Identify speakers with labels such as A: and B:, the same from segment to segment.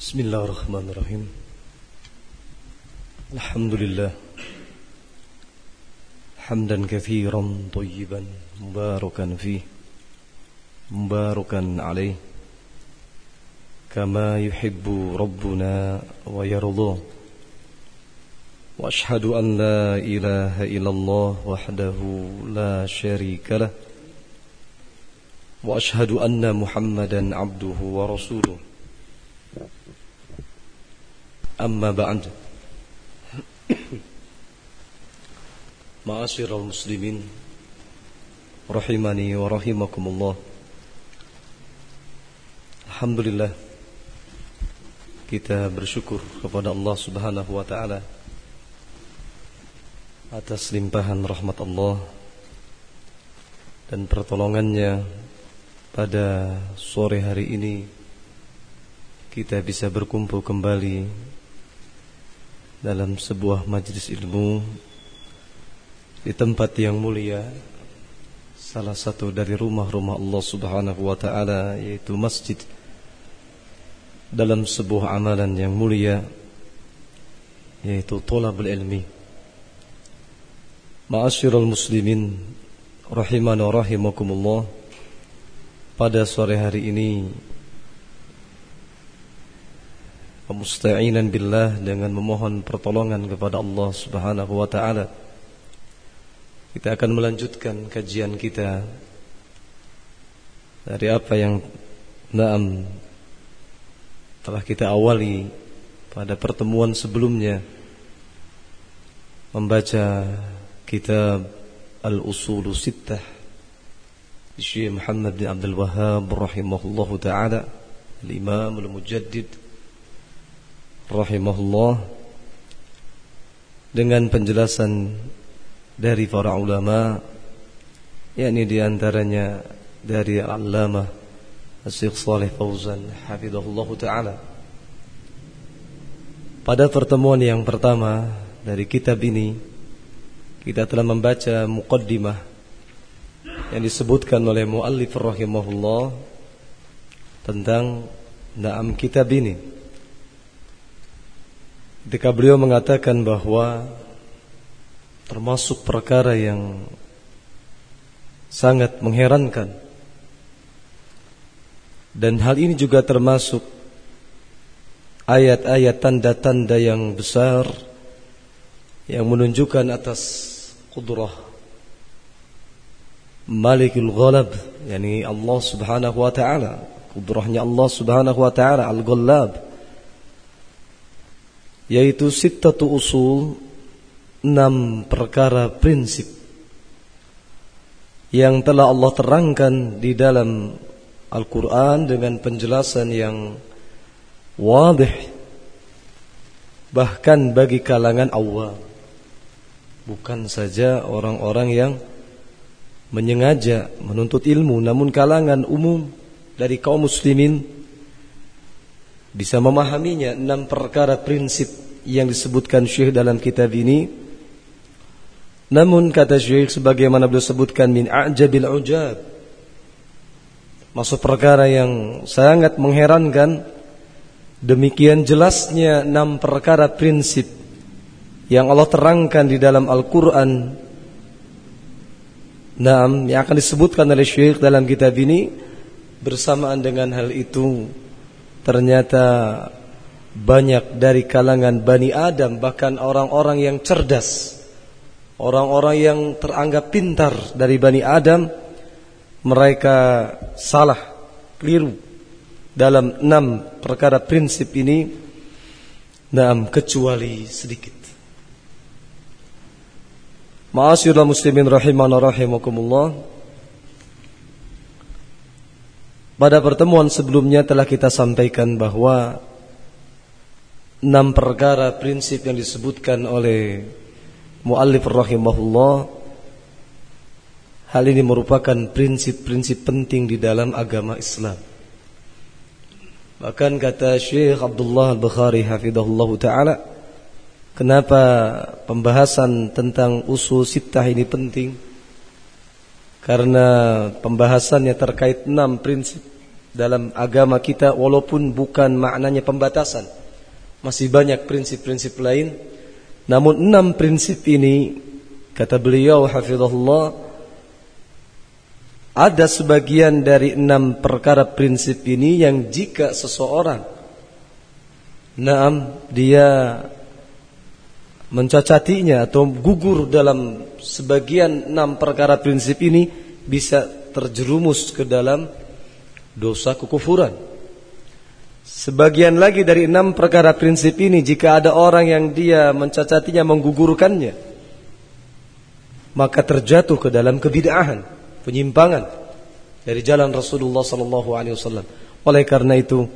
A: بسم الله الرحمن الرحيم. الحمد لله. حمدا كثيرا طيبا مباركا فيه. مباركا عليه. كما يحب ربنا ويرضى وأشهد أن لا إله إلا الله وحده لا شريك له. وأشهد أن محمدا عبده ورسوله. اما بعد معاشر المسلمين rahimani wa rahimakumullah Alhamdulillah kita bersyukur kepada Allah Subhanahu wa taala atas limpahan rahmat Allah dan pertolongannya pada sore hari ini kita bisa berkumpul kembali dalam sebuah majlis ilmu di tempat yang mulia salah satu dari rumah-rumah Allah Subhanahu wa taala yaitu masjid. Dalam sebuah amalan yang mulia yaitu thalabul ilmi. Ma'asyiral muslimin rahimana rahimakumullah pada sore hari ini Musta'inan billah dengan memohon pertolongan kepada Allah Subhanahu wa taala. Kita akan melanjutkan kajian kita dari apa yang naam telah kita awali pada pertemuan sebelumnya membaca kitab Al-Usul Sittah Syekh Muhammad bin Abdul Wahhab rahimahullahu taala Al-Imam Al-Mujaddid rahimahullah dengan penjelasan dari para ulama yakni di antaranya dari Al-Allamah Syekh Saleh Fauzan hafizahullahu taala. Pada pertemuan yang pertama dari kitab ini kita telah membaca muqaddimah yang disebutkan oleh muallif rahimahullah tentang naam kitab ini ketika beliau mengatakan bahwa termasuk perkara yang sangat mengherankan dan hal ini juga termasuk ayat-ayat tanda-tanda yang besar yang menunjukkan atas kudrah Malikul Ghalab yakni Allah Subhanahu wa taala. Kudrahnya Allah Subhanahu wa taala Al-Ghallab yaitu sittatu usul enam perkara prinsip yang telah Allah terangkan di dalam Al-Quran dengan penjelasan yang wadih bahkan bagi kalangan awam. Bukan saja orang-orang yang menyengaja menuntut ilmu namun kalangan umum dari kaum muslimin bisa memahaminya enam perkara prinsip yang disebutkan Syekh dalam kitab ini. Namun kata Syekh sebagaimana beliau sebutkan min a'jabil ujab. Masuk perkara yang sangat mengherankan demikian jelasnya enam perkara prinsip yang Allah terangkan di dalam Al-Quran. Naam yang akan disebutkan oleh Syekh dalam kitab ini bersamaan dengan hal itu ternyata banyak dari kalangan Bani Adam bahkan orang-orang yang cerdas orang-orang yang teranggap pintar dari Bani Adam mereka salah keliru dalam enam perkara prinsip ini. Enam kecuali sedikit. Ma'asyiral muslimin rahimana rahimakumullah Pada pertemuan sebelumnya telah kita sampaikan bahwa enam perkara prinsip yang disebutkan oleh muallif rahimahullah hal ini merupakan prinsip-prinsip penting di dalam agama Islam. Bahkan kata Syekh Abdullah Al-Bukhari hafizahullah taala Kenapa pembahasan tentang usul sittah ini penting? Karena pembahasannya terkait enam prinsip dalam agama kita walaupun bukan maknanya pembatasan. Masih banyak prinsip-prinsip lain. Namun enam prinsip ini kata beliau hafizahullah ada sebagian dari enam perkara prinsip ini yang jika seseorang Naam dia mencacatinya atau gugur dalam sebagian enam perkara prinsip ini bisa terjerumus ke dalam dosa kekufuran. Sebagian lagi dari enam perkara prinsip ini jika ada orang yang dia mencacatinya menggugurkannya maka terjatuh ke dalam kebid'ahan, penyimpangan dari jalan Rasulullah sallallahu alaihi wasallam. Oleh karena itu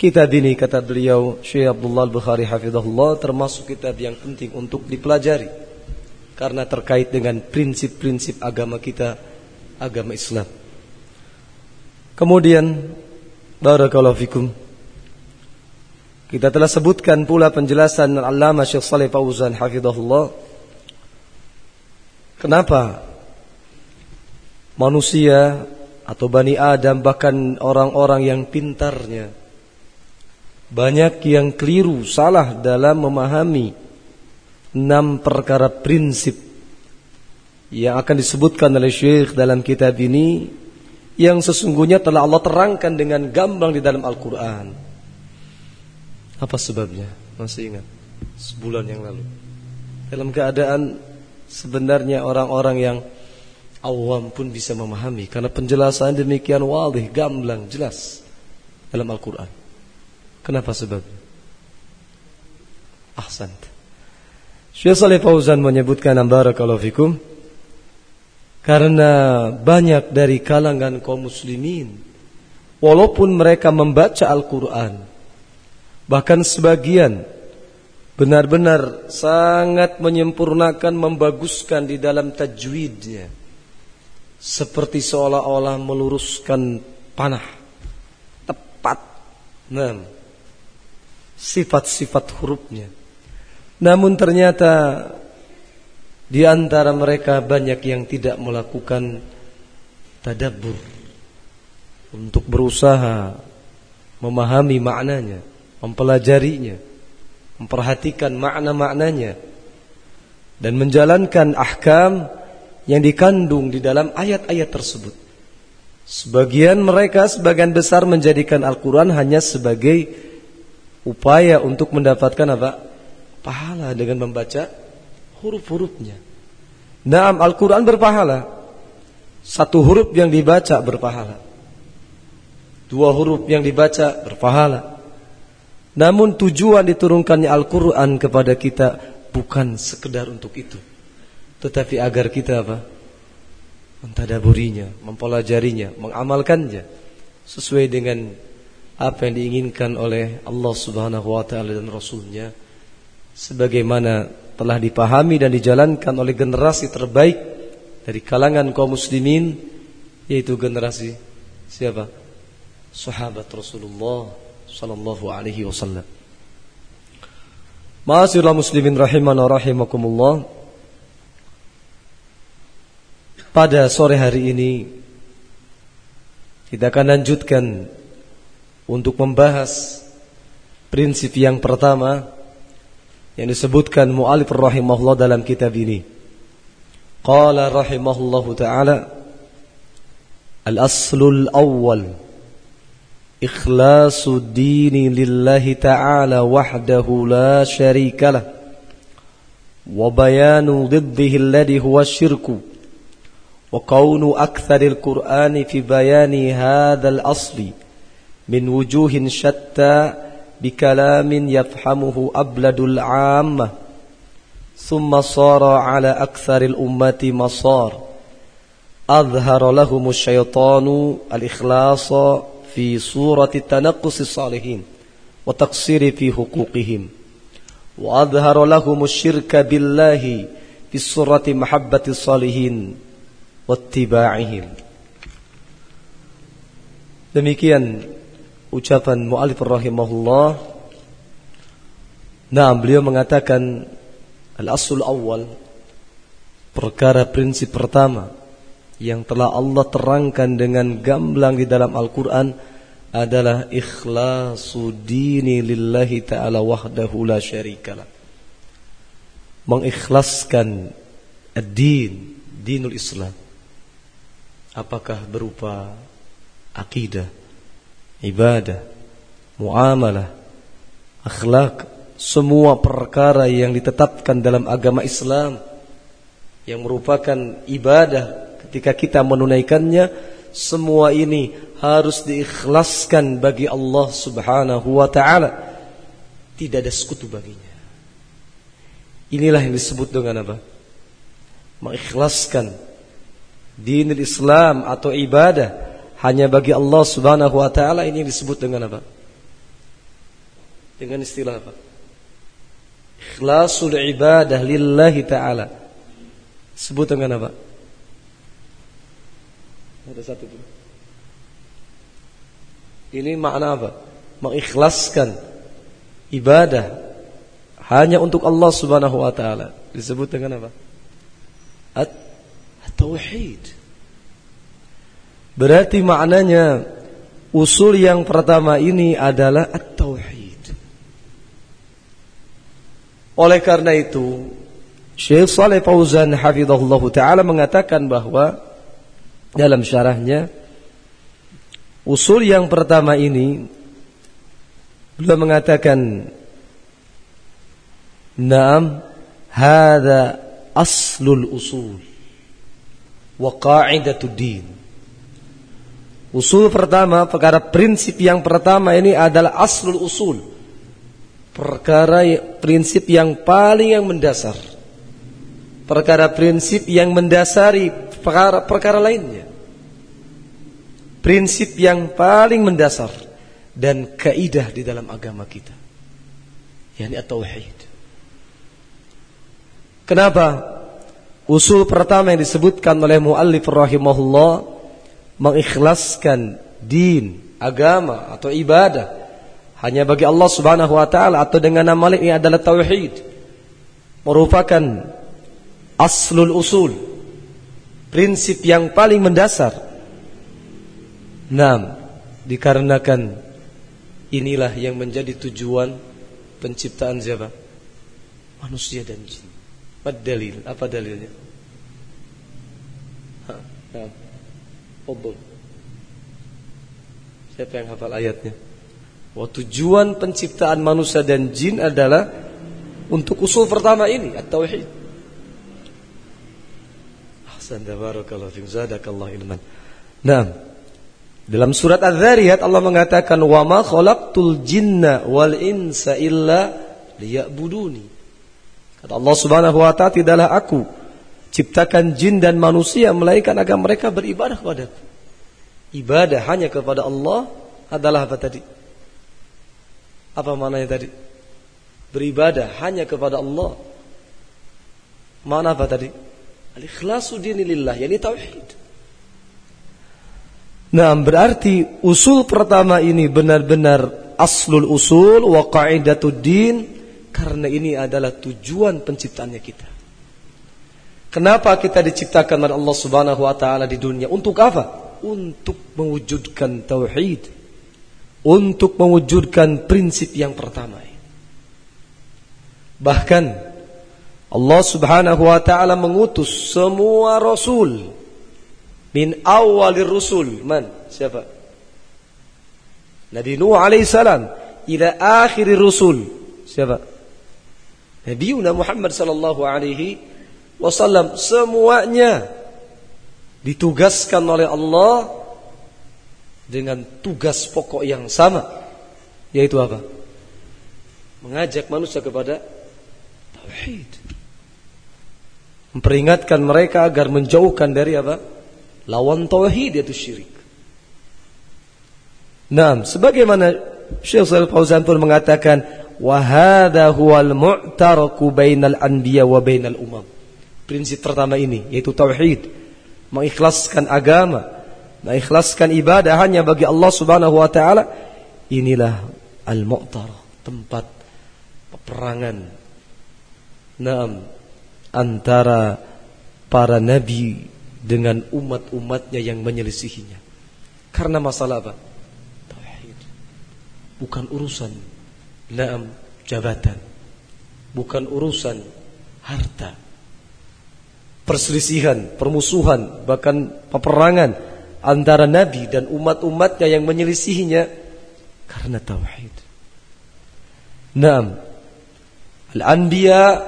A: kitab ini kata beliau Syekh Abdullah Al-Bukhari hafizahullah termasuk kitab yang penting untuk dipelajari karena terkait dengan prinsip-prinsip agama kita, agama Islam. Kemudian barakallahu fikum kita telah sebutkan pula penjelasan Al-Allamah Syekh Saleh Fauzan hafizahullah. Kenapa manusia atau Bani Adam bahkan orang-orang yang pintarnya banyak yang keliru salah dalam memahami enam perkara prinsip yang akan disebutkan oleh Syekh dalam kitab ini yang sesungguhnya telah Allah terangkan dengan gamblang di dalam Al-Quran. Apa sebabnya? Masih ingat? Sebulan yang lalu. Dalam keadaan sebenarnya orang-orang yang awam pun bisa memahami karena penjelasan demikian wadih, gamblang, jelas dalam Al-Quran. Kenapa sebabnya? Ahsan. Syekh Saleh Fauzan menyebutkan barakallahu fikum karena banyak dari kalangan kaum muslimin walaupun mereka membaca Al-Qur'an bahkan sebagian benar-benar sangat menyempurnakan membaguskan di dalam tajwidnya. Seperti seolah-olah meluruskan panah. Tepat. Nah sifat-sifat hurufnya. Namun ternyata di antara mereka banyak yang tidak melakukan tadabbur untuk berusaha memahami maknanya, mempelajarinya, memperhatikan makna-maknanya dan menjalankan ahkam yang dikandung di dalam ayat-ayat tersebut. Sebagian mereka sebagian besar menjadikan Al-Qur'an hanya sebagai upaya untuk mendapatkan apa? pahala dengan membaca huruf-hurufnya. Naam Al-Quran berpahala. Satu huruf yang dibaca berpahala. Dua huruf yang dibaca berpahala. Namun tujuan diturunkannya Al-Quran kepada kita bukan sekedar untuk itu. Tetapi agar kita apa? Mentadaburinya, mempelajarinya, mengamalkannya. Sesuai dengan apa yang diinginkan oleh Allah subhanahu wa ta'ala dan Rasulnya. Sebagaimana telah dipahami dan dijalankan oleh generasi terbaik dari kalangan kaum muslimin yaitu generasi siapa? Sahabat Rasulullah sallallahu alaihi wasallam. Ma'asyiral muslimin rahimana rahimakumullah. Pada sore hari ini kita akan lanjutkan untuk membahas prinsip yang pertama yang disebutkan mu'alif rahimahullah dalam kitab ini. Qala rahimahullah ta'ala Al-aslul awwal dini lillahi ta'ala wahdahu la sharika lah Wa bayanu ضده الذي هو الشرك وكون أكثر القرآن في بيان هذا الأصل من وجوه شتى بكلام يفهمه أبلد العامة ثم صار على أكثر الأمة مصار. أظهر لهم الشيطان الإخلاص في صورة تنقص الصالحين وتقصير في حقوقهم. وأظهر لهم الشرك بالله في صورة محبة الصالحين واتباعهم. demikian ucapan mu'alif rahimahullah Nah beliau mengatakan Al-asul awal Perkara prinsip pertama yang telah Allah terangkan dengan gamblang di dalam Al-Quran adalah ikhlasu dini lillahi ta'ala wahdahu la syarikalah. Mengikhlaskan ad-din, dinul Islam. Apakah berupa akidah, ibadah, muamalah, akhlak, semua perkara yang ditetapkan dalam agama Islam yang merupakan ibadah ketika kita menunaikannya semua ini harus diikhlaskan bagi Allah Subhanahu wa taala. Tidak ada sekutu baginya. Inilah yang disebut dengan apa? Mengikhlaskan dinul Islam atau ibadah hanya bagi Allah Subhanahu wa taala ini disebut dengan apa dengan istilah apa ikhlasul ibadah lillahi ta'ala. Sebut dengan apa? Ada satu pun. Ini makna apa? Mengikhlaskan ibadah hanya untuk Allah Subhanahu wa taala. Disebut dengan apa? At-tauhid. Berarti maknanya usul yang pertama ini adalah at-tauhid. Oleh karena itu, Syekh Saleh Fauzan hafizahullah taala mengatakan bahwa dalam syarahnya usul yang pertama ini beliau mengatakan Naam hadza aslul usul wa qa'idatud din Usul pertama, perkara prinsip yang pertama ini adalah aslul usul. Perkara prinsip yang paling yang mendasar. Perkara prinsip yang mendasari perkara perkara lainnya. Prinsip yang paling mendasar dan kaidah di dalam agama kita. Yakni at-tauhid. Kenapa? Usul pertama yang disebutkan oleh muallif rahimahullah mengikhlaskan din agama atau ibadah hanya bagi Allah Subhanahu wa taala atau dengan nama lain ini adalah tauhid. Merupakan aslul usul. Prinsip yang paling mendasar. Nam, dikarenakan inilah yang menjadi tujuan penciptaan siapa? Manusia dan jin. Apa dalil? Apa dalilnya? Ha, nah. Siapa yang hafal ayatnya? Bahwa tujuan penciptaan manusia dan jin adalah untuk usul pertama ini, at-tauhid. Ahsan tabarakallah fi zadakallah ilman. Nah, dalam surat Az-Zariyat Allah mengatakan wa ma khalaqtul jinna wal insa illa liya'buduni. Kata Allah Subhanahu wa taala tidaklah aku ciptakan jin dan manusia melainkan agar mereka beribadah kepadaku. Ibadah hanya kepada Allah adalah apa tadi? Apa maknanya tadi? Beribadah hanya kepada Allah. Mana apa tadi? Al-ikhlasu dinilillah, yakni tauhid. Nah, berarti usul pertama ini benar-benar aslul usul wa qaidatud din karena ini adalah tujuan penciptaannya kita. Kenapa kita diciptakan oleh Allah Subhanahu wa taala di dunia? Untuk apa? Untuk mewujudkan tauhid untuk mewujudkan prinsip yang pertama. Bahkan Allah Subhanahu wa taala mengutus semua rasul min awalir rusul. Man? Siapa? Nabi Nuh alaihi salam ila akhir rusul. Siapa? Nabi Muhammad sallallahu alaihi wasallam semuanya ditugaskan oleh Allah dengan tugas pokok yang sama yaitu apa? Mengajak manusia kepada tauhid. Memperingatkan mereka agar menjauhkan dari apa? Lawan tauhid yaitu syirik. Nah, sebagaimana Syekh Shalal Fauzan pun mengatakan wa hadha huwal mu'taraku bainal anbiya wa bainal umam. Prinsip pertama ini yaitu tauhid, mengikhlaskan agama, mengikhlaskan ibadah hanya bagi Allah Subhanahu wa taala inilah al-mu'tar tempat peperangan Naam antara para nabi dengan umat-umatnya yang menyelisihinya. Karena masalah apa? Tauhid. Bukan urusan naam jabatan. Bukan urusan harta. Perselisihan, permusuhan, bahkan peperangan antara nabi dan umat-umatnya yang menyelisihinya karena tauhid. Naam. Al-anbiya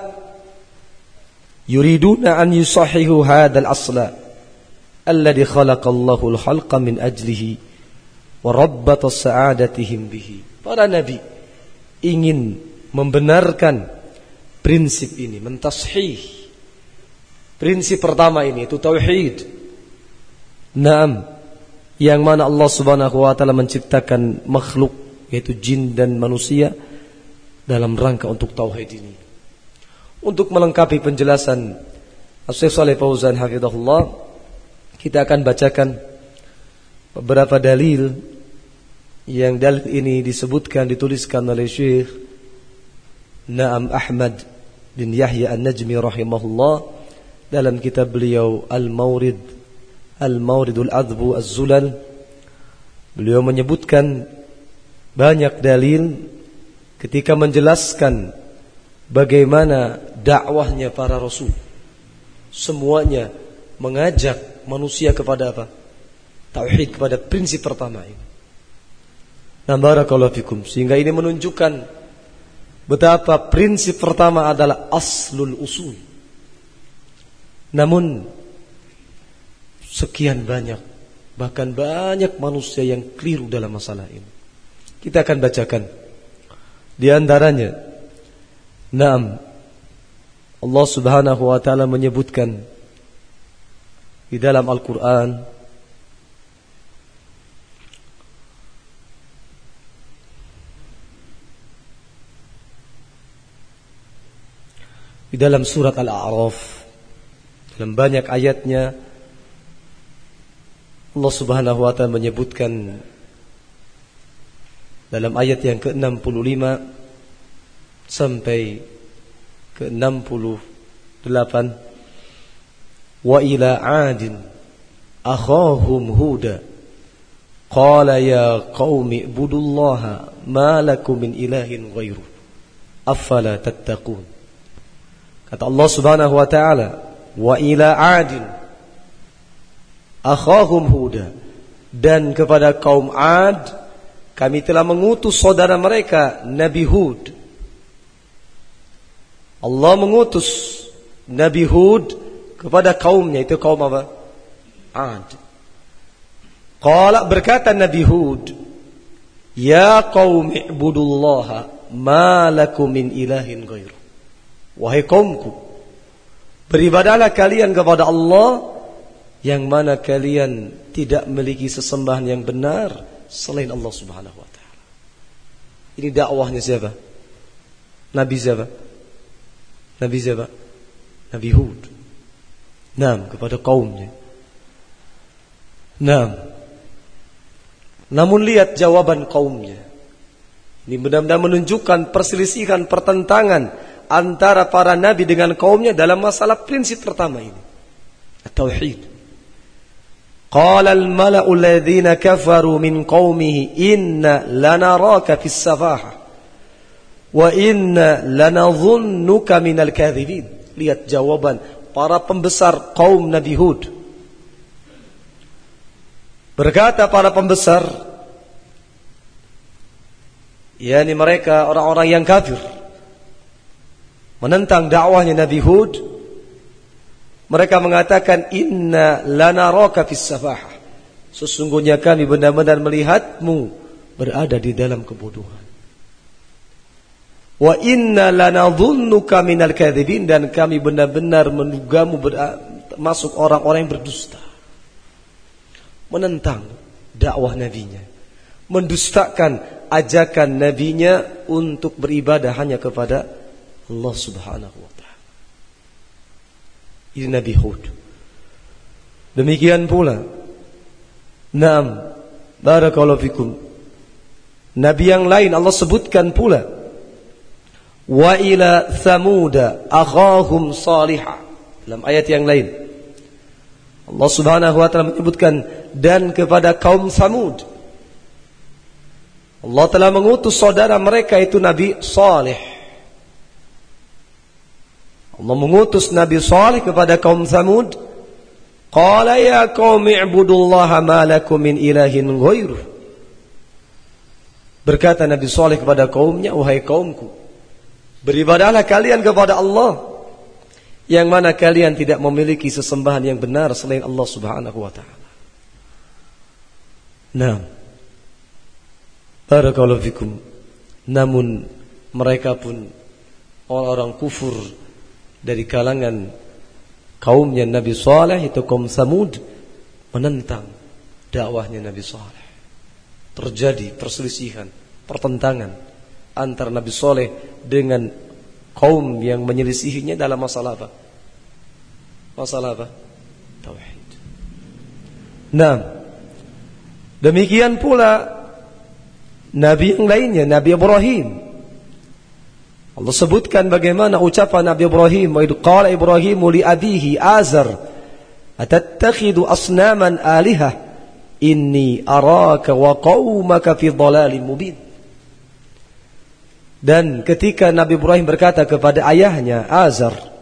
A: yuriduna an yusahihu hadzal asla alladhi khalaqallahu al-khalqa min ajlihi wa rabbata sa'adatihim bihi. Para nabi ingin membenarkan prinsip ini, mentashih. Prinsip pertama ini itu tauhid. Naam. Yang mana Allah Subhanahu wa taala menciptakan makhluk yaitu jin dan manusia dalam rangka untuk tauhid ini. Untuk melengkapi penjelasan Syekh Saleh Fauzan hafizahullah, kita akan bacakan beberapa dalil yang dalil ini disebutkan dituliskan oleh Syekh Naam Ahmad bin Yahya An-Najmi rahimahullah dalam kitab beliau Al-Maurid Al-Mauridul Adbu Az-Zulal beliau menyebutkan banyak dalil ketika menjelaskan bagaimana dakwahnya para rasul. Semuanya mengajak manusia kepada apa? Tauhid kepada prinsip pertama ini. Nah fikum. Sehingga ini menunjukkan betapa prinsip pertama adalah aslul usul. Namun sekian banyak bahkan banyak manusia yang keliru dalam masalah ini. Kita akan bacakan di antaranya Naam Allah Subhanahu wa taala menyebutkan di dalam Al-Qur'an di dalam surat Al-A'raf dalam banyak ayatnya Allah Subhanahu wa taala menyebutkan dalam ayat yang ke-65 sampai ke-68 wa ila 'adin akhahum huda qala ya qaumi ibudullaha ma lakum min ilahin ghairu afala tattaqun? Kata Allah Subhanahu wa taala wa ila 'adin akhahum huda dan kepada kaum 'ad kami telah mengutus saudara mereka Nabi Hud. Allah mengutus Nabi Hud kepada kaumnya itu kaum apa? Ad. Qala berkata Nabi Hud, "Ya qaum ibudullaha ma lakum min ilahin ghairu." Wahai kaumku, beribadahlah kalian kepada Allah yang mana kalian tidak memiliki sesembahan yang benar selain Allah Subhanahu wa taala. Ini dakwahnya siapa? Nabi siapa? Nabi siapa? Nabi Hud. Nam kepada kaumnya. Nam. Namun lihat jawaban kaumnya. Ini benar-benar menunjukkan perselisihan, pertentangan antara para nabi dengan kaumnya dalam masalah prinsip pertama ini. Tauhid. Qala al-mala'u alladhina kafaru min qaumihi inna lanaraka fis safaha wa inna lanadhunnuka minal kadhibin. Lihat jawaban para pembesar kaum Nabi Hud. Berkata para pembesar, yakni mereka orang-orang yang kafir, menentang dakwahnya Nabi Hud mereka mengatakan inna lanaraka fis safahah. Sesungguhnya kami benar-benar melihatmu berada di dalam kebodohan. Wa inna lanadhunnuka minal kadzibin dan kami benar-benar mendugamu masuk orang-orang yang berdusta. Menentang dakwah nabinya. Mendustakan ajakan nabinya untuk beribadah hanya kepada Allah Subhanahu wa ini Nabi Hud. Demikian pula. Naam. Barakallahu fikum. Nabi yang lain Allah sebutkan pula. Wa ila thamuda akhahum salihah. Dalam ayat yang lain. Allah Subhanahu wa taala menyebutkan dan kepada kaum Samud. Allah telah mengutus saudara mereka itu Nabi Saleh. Allah mengutus Nabi Saleh kepada kaum Samud. Qala ya qaumi ibudullaha ma lakum min ilahin ghairuh. Berkata Nabi Saleh kepada kaumnya, wahai kaumku, beribadahlah kalian kepada Allah yang mana kalian tidak memiliki sesembahan yang benar selain Allah Subhanahu wa taala. Nah, barakallahu fikum. Namun mereka pun orang-orang kufur dari kalangan kaumnya Nabi Saleh itu kaum Samud menentang dakwahnya Nabi Saleh. Terjadi perselisihan, pertentangan antara Nabi Saleh dengan kaum yang menyelisihinya dalam masalah apa? Masalah apa? Tauhid. Nah, demikian pula Nabi yang lainnya, Nabi Ibrahim. Allah sebutkan bagaimana ucapan Nabi Ibrahim, wa qala Ibrahim li abihi Azar, "Atattakhidu asnaman alihah? Inni araka wa qaumaka fi dhalalin mubin." Dan ketika Nabi Ibrahim berkata kepada ayahnya Azar,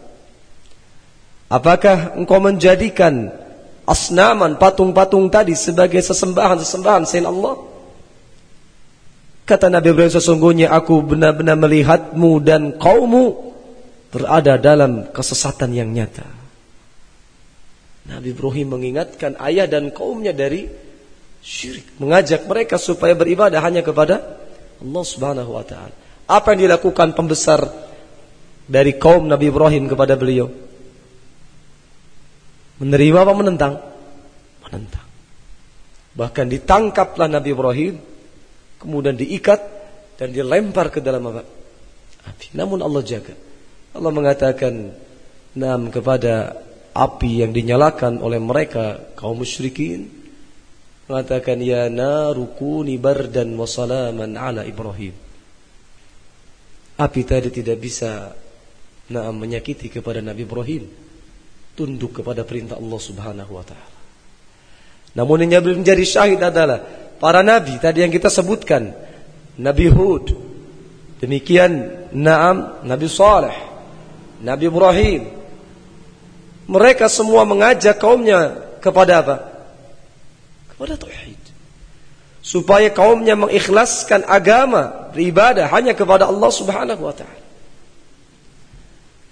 A: Apakah engkau menjadikan asnaman, patung-patung tadi sebagai sesembahan-sesembahan selain Allah? Kata Nabi Ibrahim sesungguhnya aku benar-benar melihatmu dan kaummu berada dalam kesesatan yang nyata. Nabi Ibrahim mengingatkan ayah dan kaumnya dari syirik. Mengajak mereka supaya beribadah hanya kepada Allah subhanahu wa ta'ala. Apa yang dilakukan pembesar dari kaum Nabi Ibrahim kepada beliau? Menerima apa menentang? Menentang. Bahkan ditangkaplah Nabi Ibrahim, kemudian diikat dan dilempar ke dalam apa? Api. Namun Allah jaga. Allah mengatakan nam kepada api yang dinyalakan oleh mereka kaum musyrikin mengatakan ya narukuni bardan wa salaman ala Ibrahim api tadi tidak bisa nah, menyakiti kepada Nabi Ibrahim tunduk kepada perintah Allah Subhanahu wa taala. Namun yang menjadi syahid adalah para nabi tadi yang kita sebutkan. Nabi Hud, demikian Naam, Nabi Saleh, Nabi Ibrahim. Mereka semua mengajak kaumnya kepada apa? Kepada tauhid supaya kaumnya mengikhlaskan agama beribadah hanya kepada Allah Subhanahu wa taala.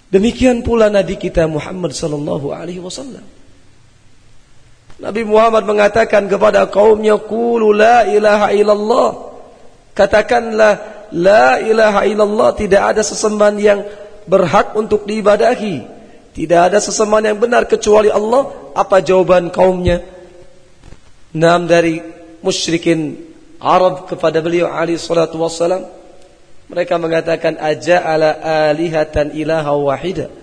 A: Demikian pula Nabi kita Muhammad sallallahu alaihi wasallam. Nabi Muhammad mengatakan kepada kaumnya qulu la ilaha illallah. Katakanlah la ilaha illallah tidak ada sesembahan yang berhak untuk diibadahi. Tidak ada sesembahan yang benar kecuali Allah. Apa jawaban kaumnya? Nam dari musyrikin Arab kepada beliau Ali salatu wassalam mereka mengatakan aja ala alihatan ilaha wahida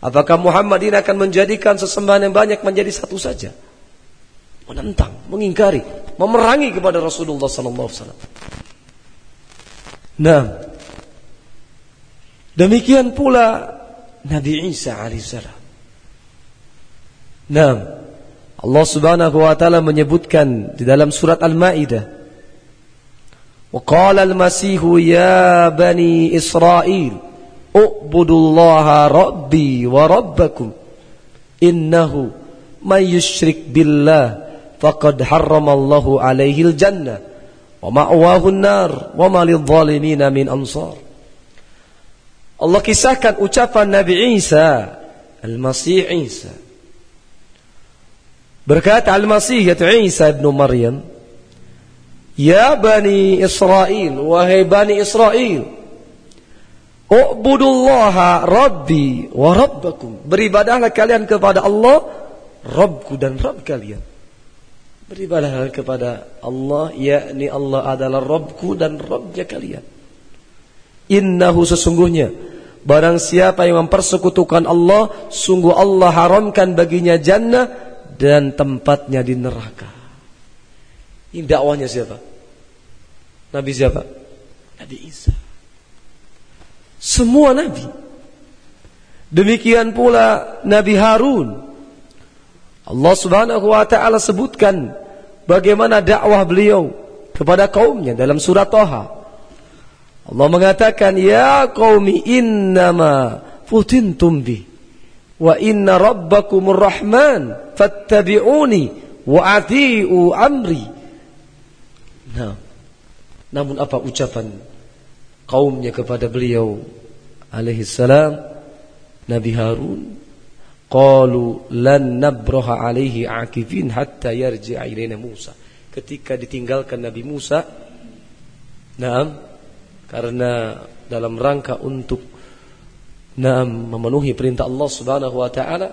A: apakah Muhammad ini akan menjadikan sesembahan yang banyak menjadi satu saja menentang mengingkari memerangi kepada Rasulullah sallallahu alaihi wasallam. Nah demikian pula Nabi Isa alaihissalam nah Allah Subhanahu wa taala menyebutkan di dalam surat Al-Maidah qala al-Masih ya bani Israel u'budullaha rabbi wa rabbakum innahu may yushrik billah faqad harramallahu alaihi al-jannah wa ma'wahu an-nar wa ma lidh-dhalimin min ansar Allah kisahkan ucapan Nabi Isa Al-Masih Isa Berkata Al-Masih yaitu Isa ibn Maryam, Ya Bani Israel, wahai Bani Israel, U'budullaha Rabbi wa Rabbakum. Beribadahlah kalian kepada Allah, Rabbku dan Rabb kalian. Beribadahlah kepada Allah, yakni Allah adalah Rabbku dan Rabbnya kalian. Innahu sesungguhnya, barang siapa yang mempersekutukan Allah, sungguh Allah haramkan baginya jannah dan tempatnya di neraka. Ini dakwahnya siapa? Nabi siapa? Nabi Isa. Semua nabi. Demikian pula Nabi Harun. Allah Subhanahu wa taala sebutkan bagaimana dakwah beliau kepada kaumnya dalam surat Toha. Allah mengatakan, "Ya qaumi innama futintum bi wa inna rabbakumur rahman fattabi'uni wa ati'u amri." Nah, namun apa ucapan kaumnya kepada beliau alaihi salam Nabi Harun qalu lan nabraha alaihi akifin hatta yarji'a ilaina Musa. Ketika ditinggalkan Nabi Musa Naam karena dalam rangka untuk Naam memenuhi perintah Allah Subhanahu wa taala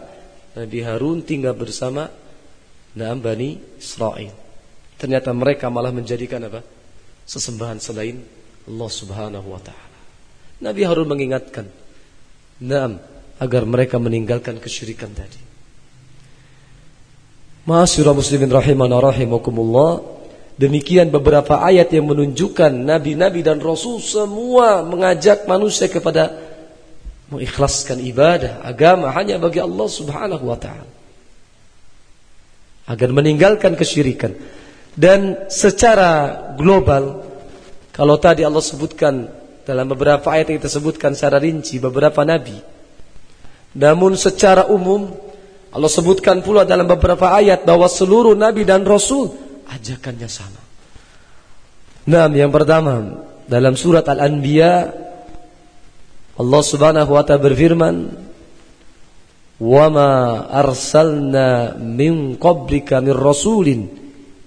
A: Nabi Harun tinggal bersama Naam Bani Israel. Ternyata mereka malah menjadikan apa? Sesembahan selain Allah Subhanahu wa taala. Nabi Harun mengingatkan, "Naam, agar mereka meninggalkan kesyirikan tadi." Ma'asyiral muslimin rahimana rahimakumullah. Demikian beberapa ayat yang menunjukkan nabi-nabi dan rasul semua mengajak manusia kepada mengikhlaskan ibadah agama hanya bagi Allah Subhanahu wa taala. Agar meninggalkan kesyirikan. Dan secara global kalau tadi Allah sebutkan dalam beberapa ayat yang kita sebutkan secara rinci beberapa nabi. Namun secara umum Allah sebutkan pula dalam beberapa ayat bahwa seluruh nabi dan rasul ajakannya sama. Nah, yang pertama dalam surat Al-Anbiya Allah Subhanahu wa taala berfirman "Wa ma arsalna min qablika min rasulin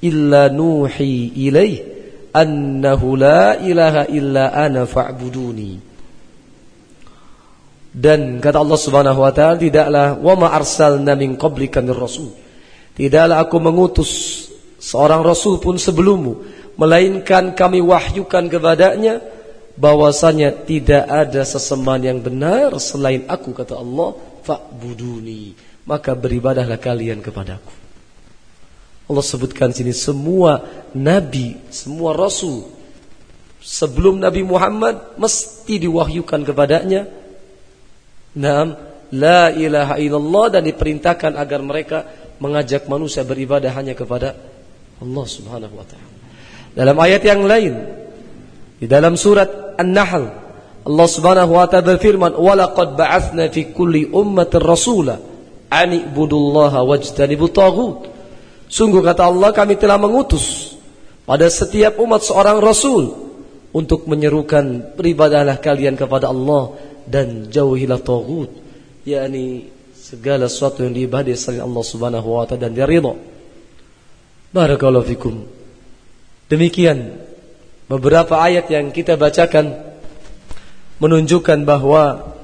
A: illa nuhi ilaihi annahu la ilaha illa ana fa'buduni. Dan kata Allah Subhanahu wa taala tidaklah wa ma arsalna min qablika min rasul. Tidaklah aku mengutus seorang rasul pun sebelummu melainkan kami wahyukan kepadanya bahwasanya tidak ada sesembahan yang benar selain aku kata Allah fa'buduni maka beribadahlah kalian kepadaku Allah sebutkan sini semua nabi, semua rasul sebelum Nabi Muhammad mesti diwahyukan kepadanya. Naam, la ilaha illallah dan diperintahkan agar mereka mengajak manusia beribadah hanya kepada Allah Subhanahu wa taala. Dalam ayat yang lain di dalam surat An-Nahl Allah Subhanahu wa taala berfirman, "Wa laqad ba'atsna fi kulli ummatin rasula an ibudullaha wajtanibut taghut." Sungguh kata Allah kami telah mengutus pada setiap umat seorang rasul untuk menyerukan beribadahlah kalian kepada Allah dan jauhilah tagut yakni segala sesuatu yang diibadai selain Allah Subhanahu wa taala dan dia ridha. Barakallahu fikum. Demikian beberapa ayat yang kita bacakan menunjukkan bahwa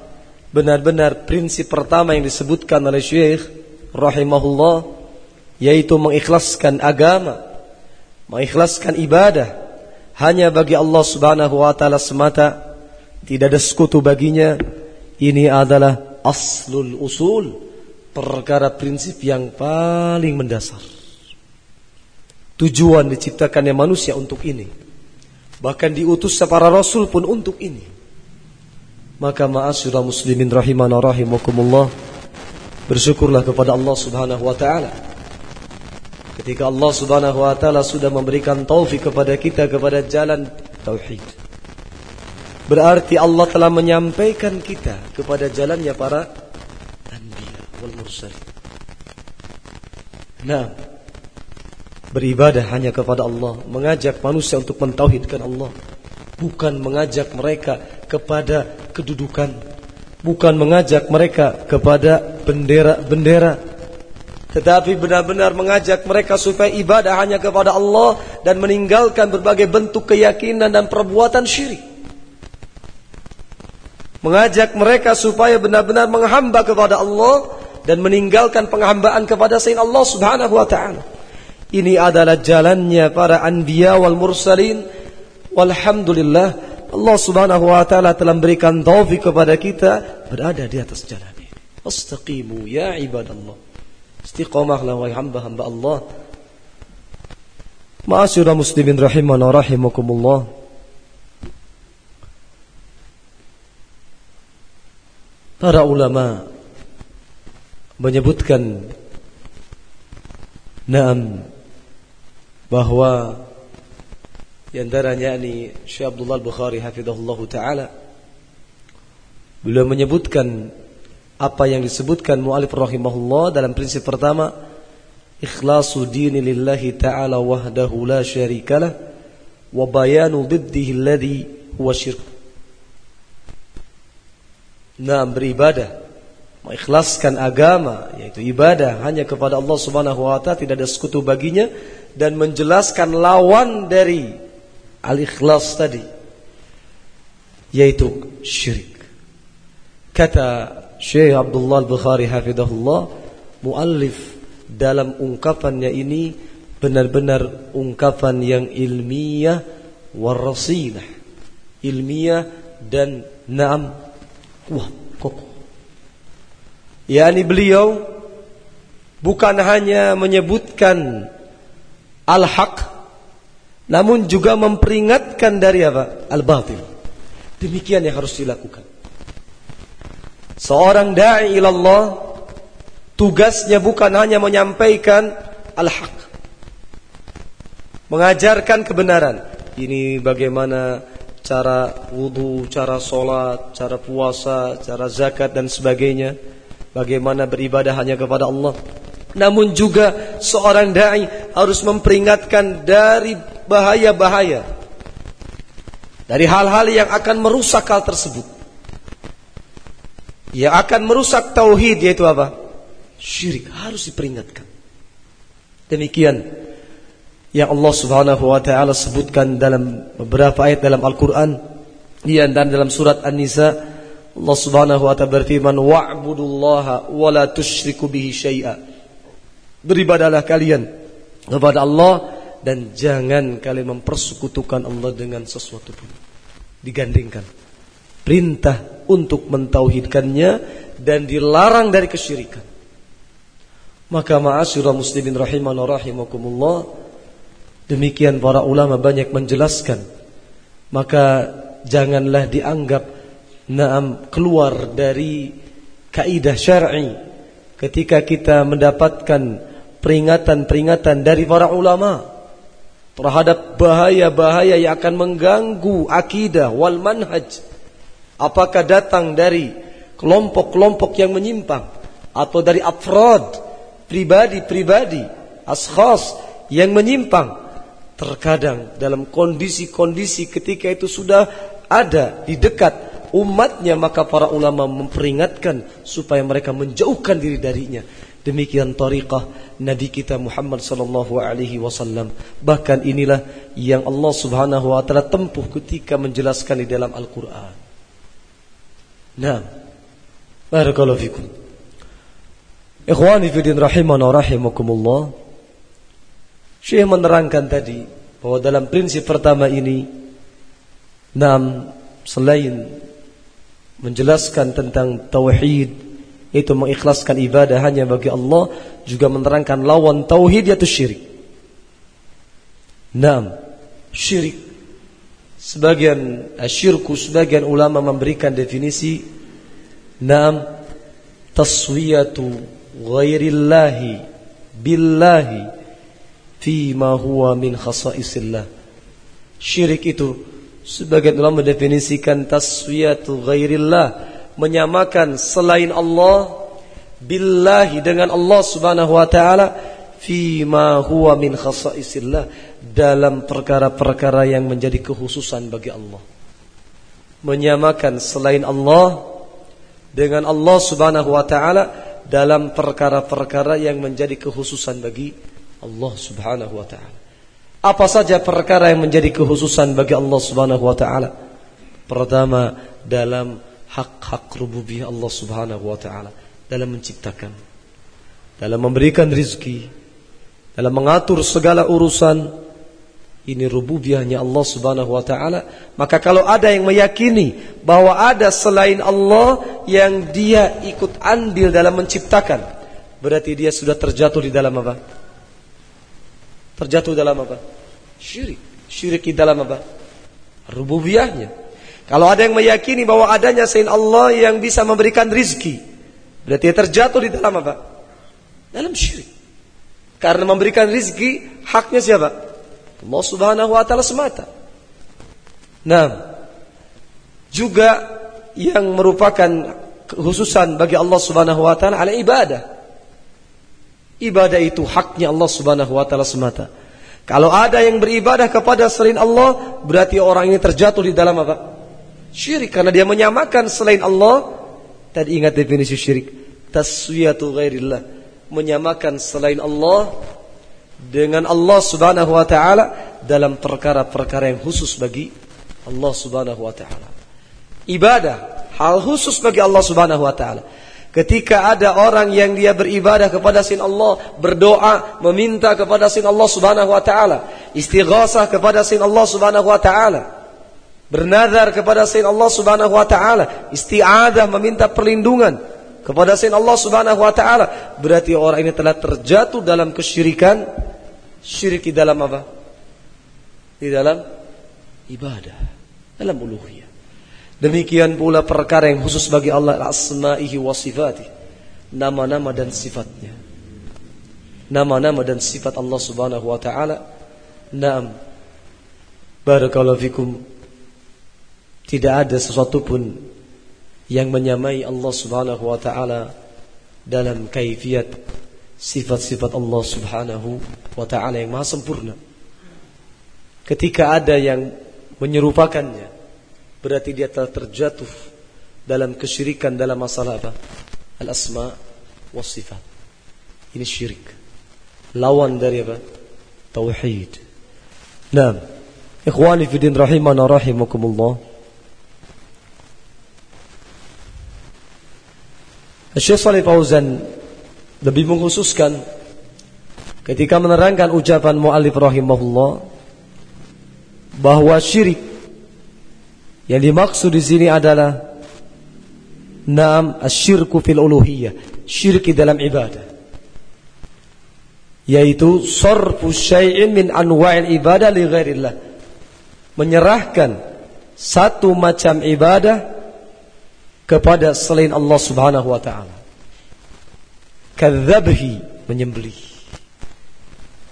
A: benar-benar prinsip pertama yang disebutkan oleh Syekh rahimahullah yaitu mengikhlaskan agama, mengikhlaskan ibadah hanya bagi Allah Subhanahu wa taala semata, tidak ada sekutu baginya. Ini adalah aslul usul, perkara prinsip yang paling mendasar. Tujuan diciptakannya manusia untuk ini. Bahkan diutus para rasul pun untuk ini. Maka ma'asyurah muslimin rahimana rahimakumullah. Bersyukurlah kepada Allah subhanahu wa ta'ala Ketika Allah Subhanahu wa taala sudah memberikan taufik kepada kita kepada jalan tauhid. Berarti Allah telah menyampaikan kita kepada jalannya para anbiya wal mursalin. Nah, beribadah hanya kepada Allah, mengajak manusia untuk mentauhidkan Allah, bukan mengajak mereka kepada kedudukan, bukan mengajak mereka kepada bendera-bendera tetapi benar-benar mengajak mereka supaya ibadah hanya kepada Allah dan meninggalkan berbagai bentuk keyakinan dan perbuatan syirik. Mengajak mereka supaya benar-benar menghamba kepada Allah dan meninggalkan penghambaan kepada selain Allah Subhanahu wa taala. Ini adalah jalannya para anbiya wal mursalin. Walhamdulillah Allah Subhanahu wa taala telah memberikan taufik kepada kita berada di atas jalan ini. Astaqimu ya ibadallah. Istiqamahlah wahai hamba-hamba Allah. Ma'asyiral muslimin rahimana rahimakumullah. Para ulama menyebutkan Naam bahwa di antaranya ini Syekh Abdullah Al-Bukhari hafizahullah taala beliau menyebutkan apa yang disebutkan mu'alif rahimahullah dalam prinsip pertama ikhlasu dini lillahi ta'ala wahdahu la syarikalah wa bayanu diddihi alladhi huwa syirk Nah beribadah mengikhlaskan agama yaitu ibadah hanya kepada Allah Subhanahu wa taala tidak ada sekutu baginya dan menjelaskan lawan dari al-ikhlas tadi yaitu syirik. Kata Syekh Abdullah Al-Bukhari hafizahullah, muallif dalam ungkapannya ini benar-benar ungkapan yang ilmiah warasilah. Ilmiah dan naam wah kokoh. yakni beliau bukan hanya menyebutkan al-haq namun juga memperingatkan dari apa? Al-batil. Demikian yang harus dilakukan. Seorang dai ilallah tugasnya bukan hanya menyampaikan al-haq. Mengajarkan kebenaran. Ini bagaimana cara wudhu, cara sholat, cara puasa, cara zakat dan sebagainya. Bagaimana beribadah hanya kepada Allah. Namun juga seorang dai harus memperingatkan dari bahaya-bahaya dari hal-hal yang akan merusak hal tersebut. Yang akan merusak tauhid yaitu apa? Syirik harus diperingatkan. Demikian yang Allah Subhanahu wa taala sebutkan dalam beberapa ayat dalam Al-Qur'an dan dalam surat An-Nisa Allah Subhanahu wa taala berfirman wa'budullaha wa la tusyriku bihi syai'a Beribadahlah kalian kepada Allah dan jangan kalian mempersekutukan Allah dengan sesuatu pun. Digandingkan. Perintah untuk mentauhidkannya dan dilarang dari kesyirikan. Maka ma'asyurah muslimin rahiman rahimakumullah. Demikian para ulama banyak menjelaskan. Maka janganlah dianggap naam keluar dari kaidah syar'i ketika kita mendapatkan peringatan-peringatan dari para ulama terhadap bahaya-bahaya yang akan mengganggu akidah wal manhaj apakah datang dari kelompok-kelompok yang menyimpang atau dari afrod pribadi-pribadi askhas yang menyimpang terkadang dalam kondisi-kondisi ketika itu sudah ada di dekat umatnya maka para ulama memperingatkan supaya mereka menjauhkan diri darinya Demikian tariqah Nabi kita Muhammad sallallahu alaihi wasallam. Bahkan inilah yang Allah Subhanahu wa taala tempuh ketika menjelaskan di dalam Al-Qur'an. Nah, barakallahu fikum. Ikhwani fi din rahimana rahimakumullah. Syekh menerangkan tadi bahwa dalam prinsip pertama ini enam selain menjelaskan tentang tauhid itu mengikhlaskan ibadah hanya bagi Allah juga menerangkan lawan tauhid yaitu syirik. Naam, syirik. Sebagian asyirku sebagian ulama memberikan definisi naam taswiyatu ghairillahi billahi fi ma huwa min khasaisillah. Syirik itu sebagian ulama mendefinisikan taswiyatu ghairillah menyamakan selain Allah billahi dengan Allah Subhanahu wa taala fi ma huwa min khasaisillah dalam perkara-perkara yang menjadi kekhususan bagi Allah. Menyamakan selain Allah dengan Allah Subhanahu wa taala dalam perkara-perkara yang menjadi kekhususan bagi Allah Subhanahu wa taala. Apa saja perkara yang menjadi kekhususan bagi Allah Subhanahu wa taala? Pertama, dalam hak-hak rububiyah Allah Subhanahu wa taala dalam menciptakan, dalam memberikan rizki, dalam mengatur segala urusan. Ini rububiyahnya Allah Subhanahu wa taala. Maka kalau ada yang meyakini bahwa ada selain Allah yang dia ikut andil dalam menciptakan, berarti dia sudah terjatuh di dalam apa? Terjatuh dalam apa? Syirik. Syirik di dalam apa? Rububiyahnya. Kalau ada yang meyakini bahwa adanya selain Allah yang bisa memberikan rizki, berarti dia terjatuh di dalam apa? Dalam syirik. Karena memberikan rizki haknya siapa? Allah Subhanahu wa taala semata. Nah, juga yang merupakan khususan bagi Allah Subhanahu wa taala adalah ibadah. Ibadah itu haknya Allah Subhanahu wa taala semata. Kalau ada yang beribadah kepada selain Allah, berarti orang ini terjatuh di dalam apa? Syirik karena dia menyamakan selain Allah. Tadi ingat definisi syirik, taswiyatu ghairillah, menyamakan selain Allah dengan Allah Subhanahu wa taala dalam perkara-perkara yang khusus bagi Allah Subhanahu wa taala. Ibadah hal khusus bagi Allah Subhanahu wa taala. Ketika ada orang yang dia beribadah kepada sin Allah, berdoa, meminta kepada sin Allah Subhanahu wa taala, istighasah kepada sin Allah Subhanahu wa taala, bernazar kepada sin Allah Subhanahu wa taala, isti'adzah meminta perlindungan kepada sin Allah Subhanahu wa taala, berarti orang ini telah terjatuh dalam kesyirikan, syirik di dalam apa? Di dalam ibadah, dalam uluhiyah. Demikian pula perkara yang khusus bagi Allah asma'ihi wa sifatih. Nama-nama dan sifatnya. Nama-nama dan sifat Allah Subhanahu wa taala. Naam. Barakallahu fikum. Tidak ada sesuatu pun yang menyamai Allah Subhanahu wa taala dalam kaifiat sifat-sifat Allah Subhanahu wa taala yang maha sempurna. Ketika ada yang menyerupakannya berarti dia telah terjatuh dalam kesyirikan dalam masalah apa? Al-asma was sifat. Ini syirik. Lawan dari apa? Tauhid. Nah, ikhwani fi din rahimana rahimakumullah. Syekh Salih Fauzan lebih mengkhususkan ketika menerangkan ucapan muallif rahimahullah bahwa syirik yang dimaksud di sini adalah Naam asyirku fil uluhiyah. Syirki dalam ibadah. Yaitu Sorfu syai'in min anwa'il ibadah li ghairillah. Menyerahkan Satu macam ibadah Kepada selain Allah subhanahu wa ta'ala. Kadzabhi Menyembelih.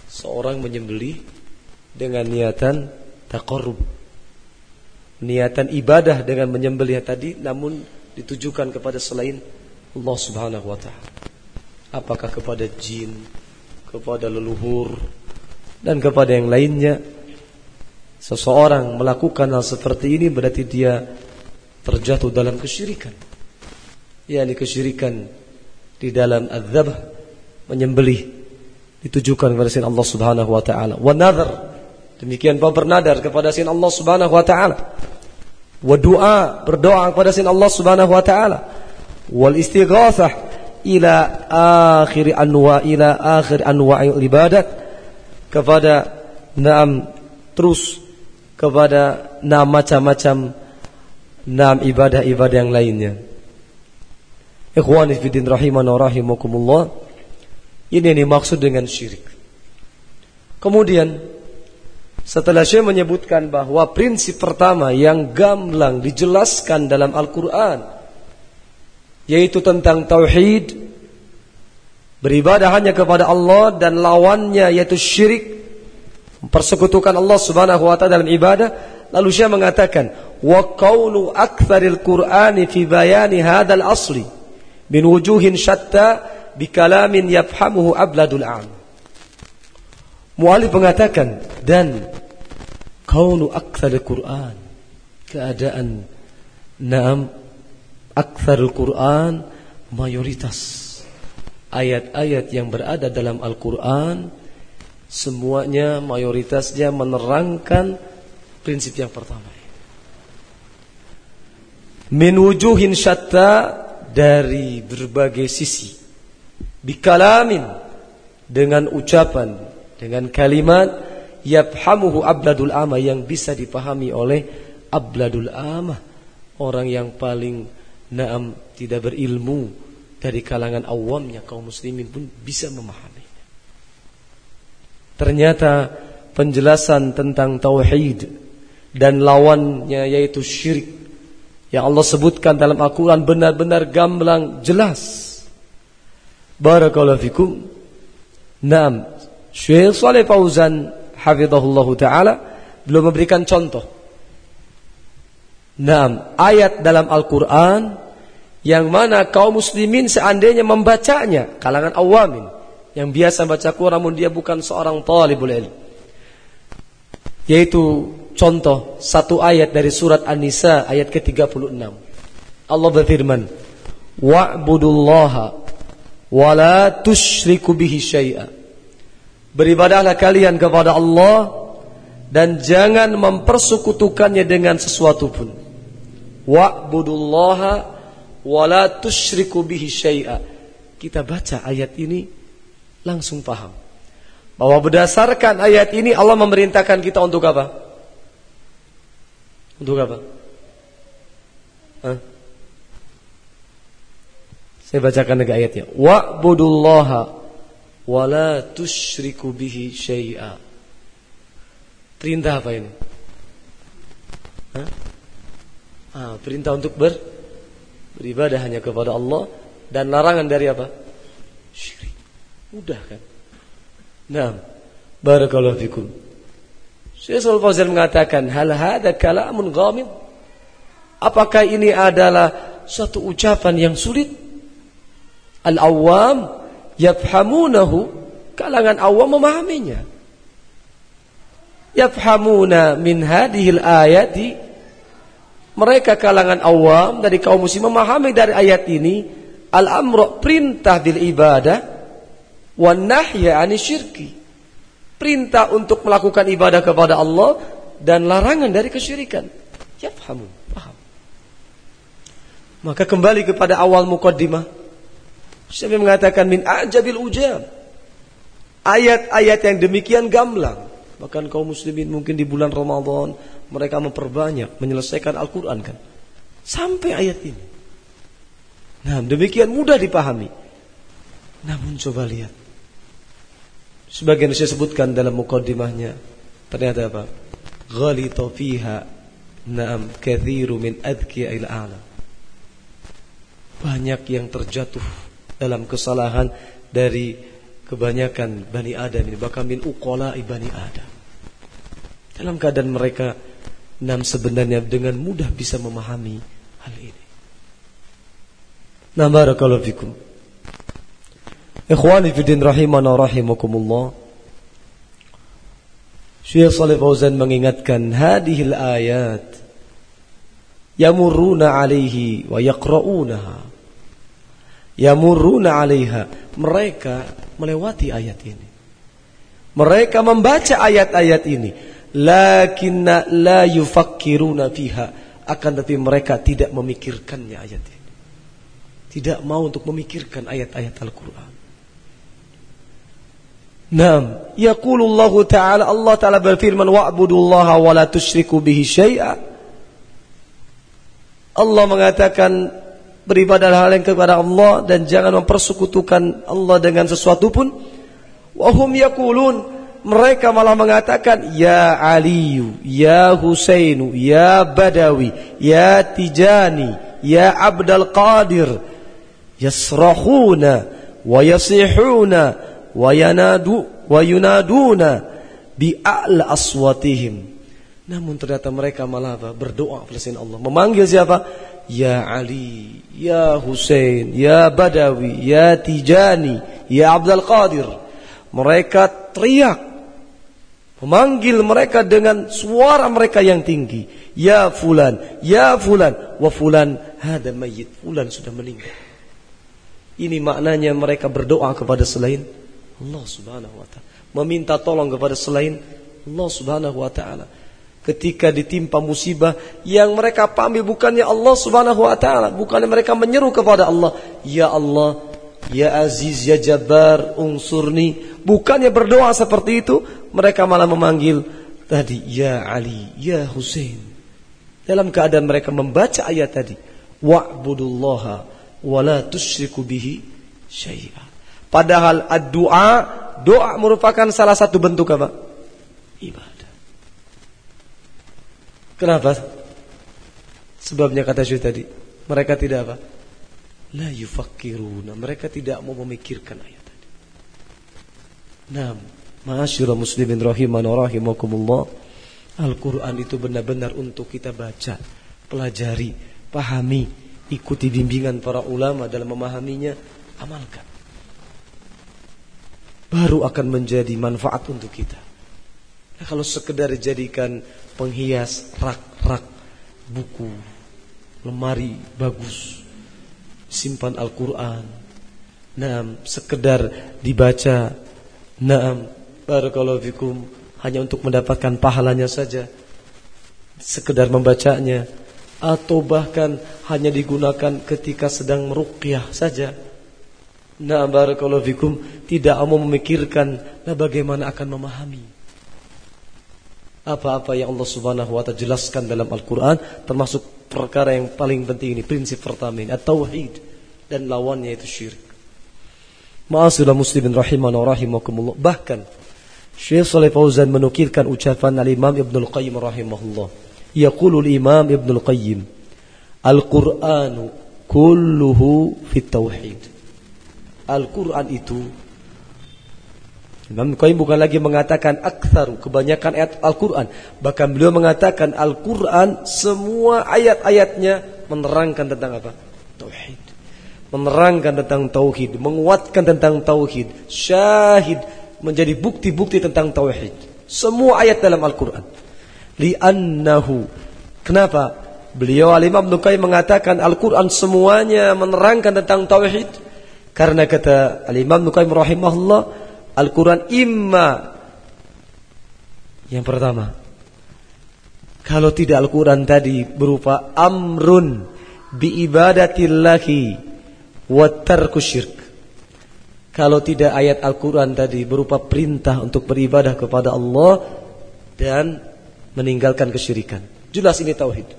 A: Seorang menyembelih Dengan niatan Taqarrub niatan ibadah dengan menyembelih tadi namun ditujukan kepada selain Allah Subhanahu wa taala. Apakah kepada jin, kepada leluhur dan kepada yang lainnya. Seseorang melakukan hal seperti ini berarti dia terjatuh dalam kesyirikan. yakni kesyirikan di dalam adzab menyembelih ditujukan kepada selain Allah Subhanahu wa taala. Wa nadhar Demikian pula bernadar kepada sin Allah Subhanahu wa taala. Wa doa berdoa kepada sin Allah Subhanahu wa taala. Wal istighatsah ila akhir anwa ila akhir anwa'il ibadat kepada naam terus kepada naam macam-macam naam ibadah-ibadah yang lainnya. Ikhwani fi din rahimana rahimakumullah. Ini yang dimaksud dengan syirik. Kemudian setelah saya menyebutkan bahwa prinsip pertama yang gamblang dijelaskan dalam Al-Quran yaitu tentang tauhid beribadah hanya kepada Allah dan lawannya yaitu syirik mempersekutukan Allah Subhanahu wa taala dalam ibadah lalu saya mengatakan wa qawlu aktsaril qur'ani fi bayani hadzal asli min wujuhin syatta bi kalamin yafhamuhu abladul a'ma Mu'alif mengatakan dan kaunu akthar Quran keadaan naam akthar Quran mayoritas. Ayat-ayat yang berada dalam Al-Quran semuanya mayoritasnya menerangkan prinsip yang pertama. Min wujuhin syatta dari berbagai sisi. Bikalamin dengan ucapan dengan kalimat yafhamuhu abladul ama yang bisa dipahami oleh abladul ama orang yang paling naam tidak berilmu dari kalangan awamnya kaum muslimin pun bisa memahami. Ternyata penjelasan tentang tauhid dan lawannya yaitu syirik yang Allah sebutkan dalam Al-Quran benar-benar gamblang jelas. Barakallahu fikum. Naam, Syekh Saleh Fauzan hafizahullah taala belum memberikan contoh. Nah, ayat dalam Al-Qur'an yang mana kaum muslimin seandainya membacanya kalangan awamin yang biasa baca Quran namun dia bukan seorang talibul ilm. Yaitu contoh satu ayat dari surat An-Nisa ayat ke-36. Allah berfirman wa'budullaha wa la tusyriku bihi syai'a beribadahlah kalian kepada Allah dan jangan mempersekutukannya dengan sesuatu pun wa'budullaha wala tusyriku bihi syai'a. Kita baca ayat ini langsung paham. Bahwa berdasarkan ayat ini Allah memerintahkan kita untuk apa? Untuk apa? Hah? Saya bacakan lagi ayatnya. Wa'budullaha wa la tusyriku bihi syai'a. Perintah apa ini? Hah? Ah, perintah untuk ber beribadah hanya kepada Allah dan larangan dari apa? Syirik. Mudah kan? Nah, barakallahu fikum. Syekh Shalal Fauzan mengatakan, "Hal hada kalamun ghamid?" Apakah ini adalah suatu ucapan yang sulit? Al-awwam yafhamunahu, kalangan awam memahaminya. Yafhamuna min hadhil ayati mereka kalangan awam dari kaum muslim memahami dari ayat ini al-amru perintah bil ibadah wan nahya ani syirki. Perintah untuk melakukan ibadah kepada Allah dan larangan dari kesyirikan. Yafhamun, paham. Maka kembali kepada awal mukaddimah. Saya mengatakan min ajabil ujab. Ayat-ayat yang demikian gamblang. Bahkan kaum muslimin mungkin di bulan Ramadan mereka memperbanyak menyelesaikan Al-Quran kan. Sampai ayat ini. Nah demikian mudah dipahami. Namun coba lihat. Sebagian saya sebutkan dalam mukaddimahnya. Ternyata apa? Ghalita fiha na'am kathiru min adkiya'il alam. Banyak yang terjatuh dalam kesalahan dari kebanyakan Bani Adam ini. Bahkan min uqala'i Bani Adam. Dalam keadaan mereka Nam sebenarnya dengan mudah bisa memahami hal ini. Nah barakallahu fikum. Ikhwani fi din rahimana rahimakumullah. Syekh Saleh Fauzan mengingatkan hadhil ayat yamurruna alaihi wa yaqra'unaha. Yamurruna alaiha. Mereka melewati ayat ini. Mereka membaca ayat-ayat ini. Lakinna la yufakkiruna fiha. Akan tapi mereka tidak memikirkannya ayat ini. Tidak mau untuk memikirkan ayat-ayat Al-Qur'an. Naam. Yaqulullah taala Allah taala berfirman wa'budullaha wa la tusyriku bihi syai'a. Allah mengatakan beribadah hal yang kepada Allah dan jangan mempersekutukan Allah dengan sesuatu pun wahum yaqulun mereka malah mengatakan ya Aliyu, ya Husainu, ya Badawi, ya Tijani, ya Abdul Qadir yasrahuna wa yasihuna wa yanadu wa yunaduna bi a'la aswatihim. Namun ternyata mereka malah berdoa Allah. Memanggil siapa? Ya Ali, ya Husain, ya Badawi, ya Tijani, ya Abdul Qadir. Mereka teriak Memanggil mereka dengan suara mereka yang tinggi. Ya fulan, ya fulan, wa fulan hada mayyit. Fulan sudah meninggal. Ini maknanya mereka berdoa kepada selain Allah Subhanahu wa taala. Meminta tolong kepada selain Allah Subhanahu wa taala. Ketika ditimpa musibah yang mereka pahami bukannya Allah Subhanahu wa taala, bukannya mereka menyeru kepada Allah, ya Allah, ya Aziz, ya Jabbar, unsurni. Bukannya berdoa seperti itu, mereka malah memanggil tadi ya Ali, ya Hussein. Dalam keadaan mereka membaca ayat tadi, wa'budullaha wa la tusyriku bihi syai'a. Padahal doa doa merupakan salah satu bentuk apa? Ibadah. Kenapa? Sebabnya kata Syekh tadi, mereka tidak apa? La yufakkiruna. Mereka tidak mau memikirkan ayat tadi. Nah, Ma'asyiral muslimin rahiman rahimakumullah. Al-Qur'an itu benar-benar untuk kita baca, pelajari, pahami, ikuti bimbingan para ulama dalam memahaminya, amalkan. Baru akan menjadi manfaat untuk kita. Kalau sekedar jadikan penghias rak-rak buku, lemari bagus, simpan Al-Quran, nah, sekedar dibaca, nah, Barakallahu fikum hanya untuk mendapatkan pahalanya saja. Sekedar membacanya atau bahkan hanya digunakan ketika sedang meruqyah saja. Nah, barakallahu fikum tidak mau memikirkan nah bagaimana akan memahami apa-apa yang Allah Subhanahu wa taala jelaskan dalam Al-Qur'an termasuk perkara yang paling penting ini prinsip pertama ini at-tauhid dan lawannya itu syirik. Ma'asyiral muslimin rahimana rahimakumullah. Bahkan Syekh Saleh Fauzan menukilkan ucapan Al-Imam Ibnu Al-Qayyim rahimahullah. Yaqulu Al-Imam Ibnu Al-Qayyim, Al-Qur'anu kulluhu fit tauhid. Al-Qur'an itu Imam Qayyim bukan lagi mengatakan aktsaru, kebanyakan ayat Al-Qur'an, bahkan beliau mengatakan Al-Qur'an semua ayat-ayatnya menerangkan tentang apa? Tauhid. Menerangkan tentang tauhid, menguatkan tentang tauhid, syahid menjadi bukti-bukti tentang tauhid. Semua ayat dalam Al-Qur'an. Li'annahu. Kenapa? Beliau Al-Imam Nukai mengatakan Al-Qur'an semuanya menerangkan tentang tauhid. Karena kata Al-Imam Nukai rahimahullah, Al-Qur'an imma yang pertama, kalau tidak Al-Quran tadi berupa amrun bi ibadatillahi wa tarku syirk. Kalau tidak ayat Al-Quran tadi berupa perintah untuk beribadah kepada Allah dan meninggalkan kesyirikan. Jelas ini tauhid.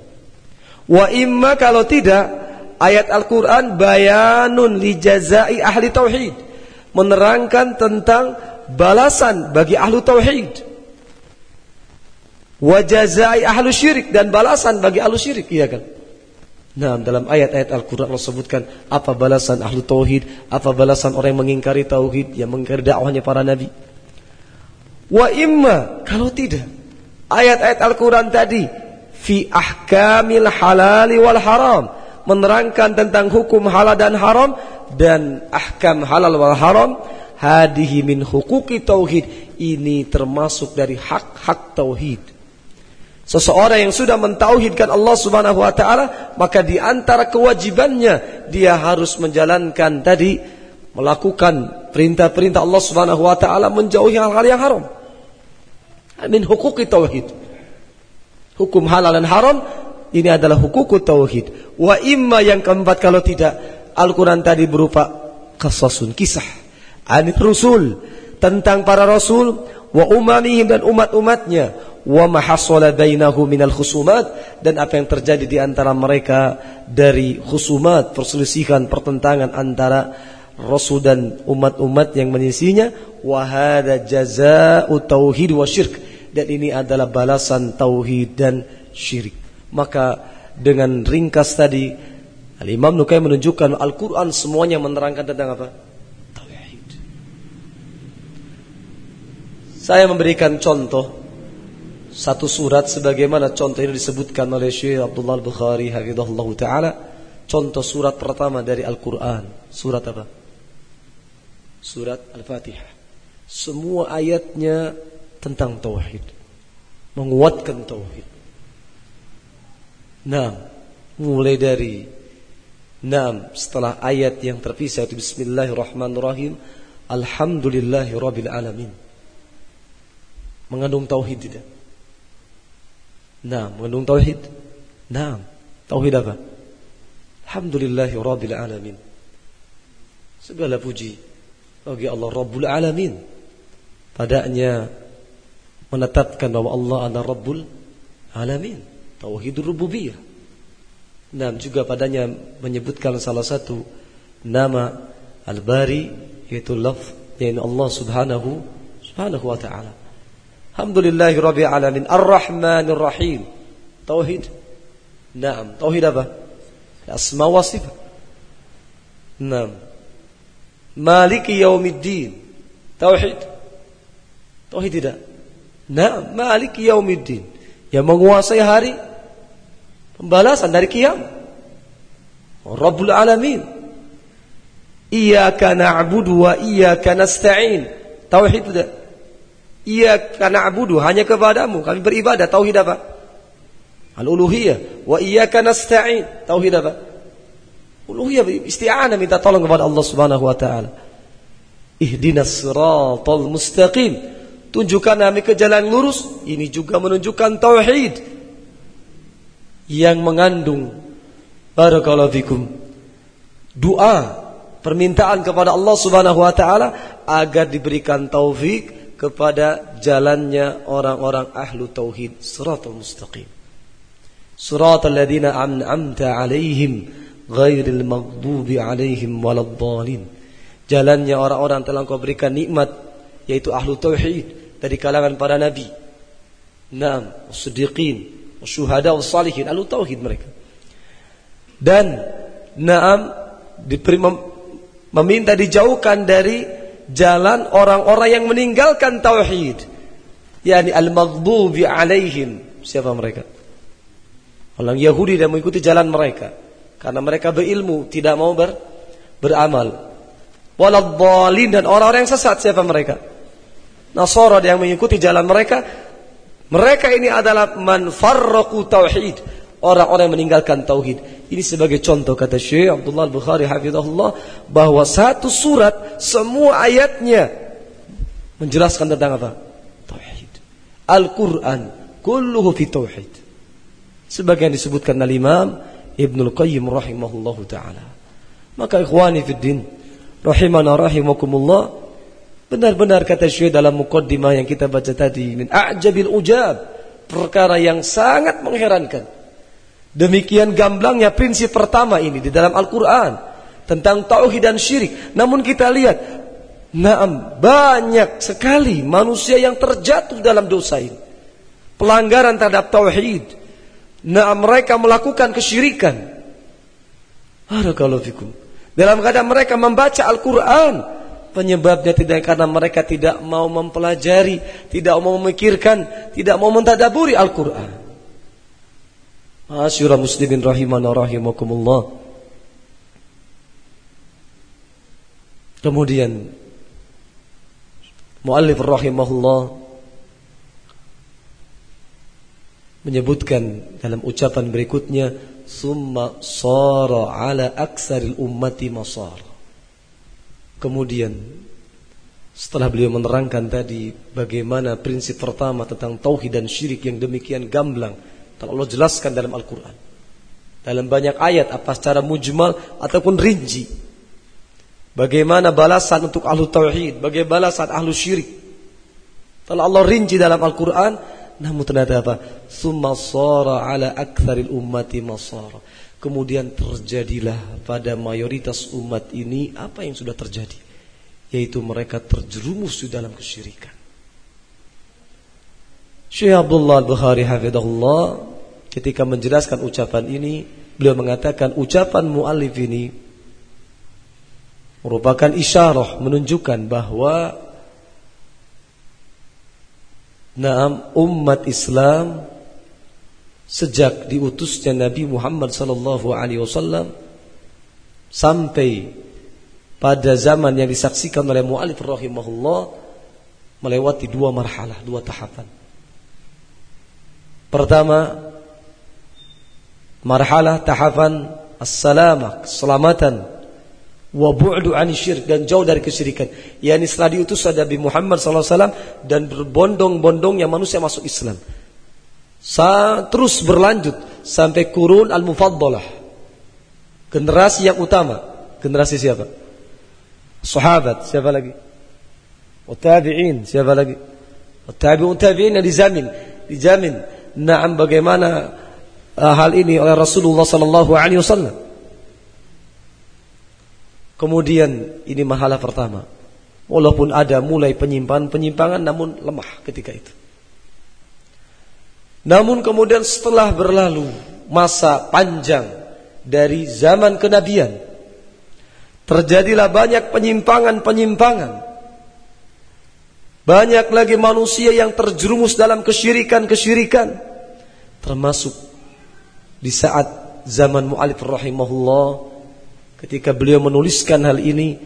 A: Wa imma kalau tidak ayat Al-Quran bayanun li jazai ahli tauhid. Menerangkan tentang balasan bagi ahlu tauhid. Wa jazai ahlu syirik dan balasan bagi ahlu syirik. Iya kan? Nah, dalam ayat-ayat Al-Quran Allah sebutkan apa balasan ahlu tauhid, apa balasan orang yang mengingkari tauhid, yang mengingkari dakwahnya para nabi. Wa imma, kalau tidak, ayat-ayat Al-Quran tadi, fi ahkamil halali wal haram, menerangkan tentang hukum halal dan haram, dan ahkam halal wal haram, hadihi min hukuki tauhid, ini termasuk dari hak-hak tauhid. Seseorang yang sudah mentauhidkan Allah Subhanahu wa taala, maka di antara kewajibannya dia harus menjalankan tadi melakukan perintah-perintah Allah Subhanahu wa taala menjauhi hal-hal yang haram. Min hukuki tauhid. Hukum halal dan haram ini adalah hukum tauhid. Wa imma yang keempat kalau tidak Al-Qur'an tadi berupa kasasun kisah. Anit rusul tentang para rasul wa umamihim dan umat-umatnya wa mahasala bainahu minal khusumat dan apa yang terjadi di antara mereka dari khusumat perselisihan pertentangan antara rasul dan umat-umat yang menyisinya wa hadza jazaa'u tauhid wa syirk. Dan ini adalah balasan tauhid dan syirik maka dengan ringkas tadi Al-Imam Nukai menunjukkan Al-Quran semuanya menerangkan tentang apa? Tauhid. Saya memberikan contoh satu surat sebagaimana contoh ini disebutkan oleh Syekh Abdullah Al-Bukhari hafizahullah taala. Contoh surat pertama dari Al-Qur'an. Surat apa? Surat Al-Fatihah. Semua ayatnya tentang tauhid. Menguatkan tauhid nah mulai dari Naam, setelah ayat yang terpisah itu Bismillahirrahmanirrahim Alhamdulillahi Mengandung tauhid tidak? Nah, mengandung tauhid. Nah, tauhid apa? Alhamdulillahi Rabbil Alamin. Segala puji bagi Allah Rabbul Alamin. Padanya menetapkan bahwa Allah adalah Rabbul Alamin. Tauhid rububiyah. Nah, juga padanya menyebutkan salah satu nama Al-Bari yaitu lafz yaitu Allah Subhanahu Subhanahu wa taala. Alhamdulillahi Rabbil Alamin. Ar-Rahmanir Rahim. Tauhid. Naam. Tauhid apa? Asma wa sifat. Naam. Maliki Yaumiddin. Tauhid. Tauhid tidak. Nah, Malik Yaumiddin. Yang menguasai hari pembalasan dari kiamat. Rabbul Alamin. Iyyaka na'budu wa iyyaka nasta'in. Tauhid tidak. Iyyaka na'budu hanya kepadamu kami beribadah. Tauhid apa? Al-uluhiyah. Wa iyyaka nasta'in. Tauhid apa? Uluhiyah isti'anah minta tolong kepada Allah Subhanahu wa taala. Ihdinas siratal mustaqim. Tunjukkan kami ke jalan lurus. Ini juga menunjukkan tauhid yang mengandung barakallahu fikum doa permintaan kepada Allah Subhanahu wa taala agar diberikan taufik kepada jalannya orang-orang ahlu tauhid siratal mustaqim. Siratal ladzina an'amta 'alaihim ghairil maghdubi 'alaihim waladdallin. Jalannya orang-orang telah Kau berikan nikmat yaitu ahlu tauhid dari kalangan para nabi. Naam, siddiqin, syuhada, salihin, ahlu tauhid mereka. Dan naam meminta dijauhkan dari jalan orang-orang yang meninggalkan tauhid. Yakni al-maghdubi alaihim. Siapa mereka? Orang Yahudi dan mengikuti jalan mereka. Karena mereka berilmu tidak mau ber, beramal. Waladhdallin dan orang-orang yang sesat siapa mereka? Nasara yang mengikuti jalan mereka mereka ini adalah man tauhid orang-orang yang meninggalkan tauhid. Ini sebagai contoh kata Syekh Abdullah Al-Bukhari hafizahullah bahwa satu surat semua ayatnya menjelaskan tentang apa? Tauhid. Al-Qur'an kulluhu fi tauhid. Sebagian disebutkan oleh Imam Ibnul Qayyim rahimahullahu taala. Maka ikhwani fid din rahimana rahimakumullah benar-benar kata Syekh dalam mukaddimah yang kita baca tadi min a'jabil ujab perkara yang sangat mengherankan Demikian gamblangnya prinsip pertama ini di dalam Al-Quran tentang tauhid dan syirik. Namun kita lihat, naam banyak sekali manusia yang terjatuh dalam dosa ini. Pelanggaran terhadap tauhid. Naam mereka melakukan kesyirikan. Barakallahu fikum. Dalam keadaan mereka membaca Al-Quran. Penyebabnya tidak karena mereka tidak mau mempelajari, tidak mau memikirkan, tidak mau mentadaburi Al-Quran. Asyura muslimin rahimana rahimakumullah. Kemudian Muallif rahimahullah menyebutkan dalam ucapan berikutnya summa sara ala aksaril ummati masar. Kemudian setelah beliau menerangkan tadi bagaimana prinsip pertama tentang tauhid dan syirik yang demikian gamblang telah Allah jelaskan dalam Al-Quran. Dalam banyak ayat apa secara mujmal ataupun rinci. Bagaimana balasan untuk ahlu tauhid, bagaimana balasan ahlu syirik. Telah Allah rinci dalam Al-Quran, namun ternyata apa? Summa sara ala aktsaril ummati masara. Kemudian terjadilah pada mayoritas umat ini apa yang sudah terjadi? Yaitu mereka terjerumus di dalam kesyirikan. Syekh Abdullah hafidhahullah ketika menjelaskan ucapan ini beliau mengatakan ucapan muallif ini merupakan isyarah menunjukkan bahwa naam umat Islam sejak diutusnya Nabi Muhammad sallallahu alaihi wasallam sampai pada zaman yang disaksikan oleh muallif rahimahullah melewati dua marhalah, dua tahapan. Pertama, marhalah tahapan as-salamah, keselamatan wa bu'du ani syirk dan jauh dari kesyirikan. Yani setelah diutus Nabi Muhammad SAW dan berbondong-bondongnya manusia masuk Islam. Sa terus berlanjut sampai kurun al-mufaddalah. Generasi yang utama. Generasi siapa? Sahabat, siapa lagi? Tabi'in, siapa lagi? Tabi'un tabi'in yang dijamin, dijamin Naam bagaimana uh, hal ini oleh Rasulullah sallallahu alaihi wasallam. Kemudian ini mahalah pertama. Walaupun ada mulai penyimpangan-penyimpangan namun lemah ketika itu. Namun kemudian setelah berlalu masa panjang dari zaman kenabian terjadilah banyak penyimpangan-penyimpangan Banyak lagi manusia yang terjerumus dalam kesyirikan-kesyirikan. Termasuk di saat zaman mu'alif rahimahullah. Ketika beliau menuliskan hal ini.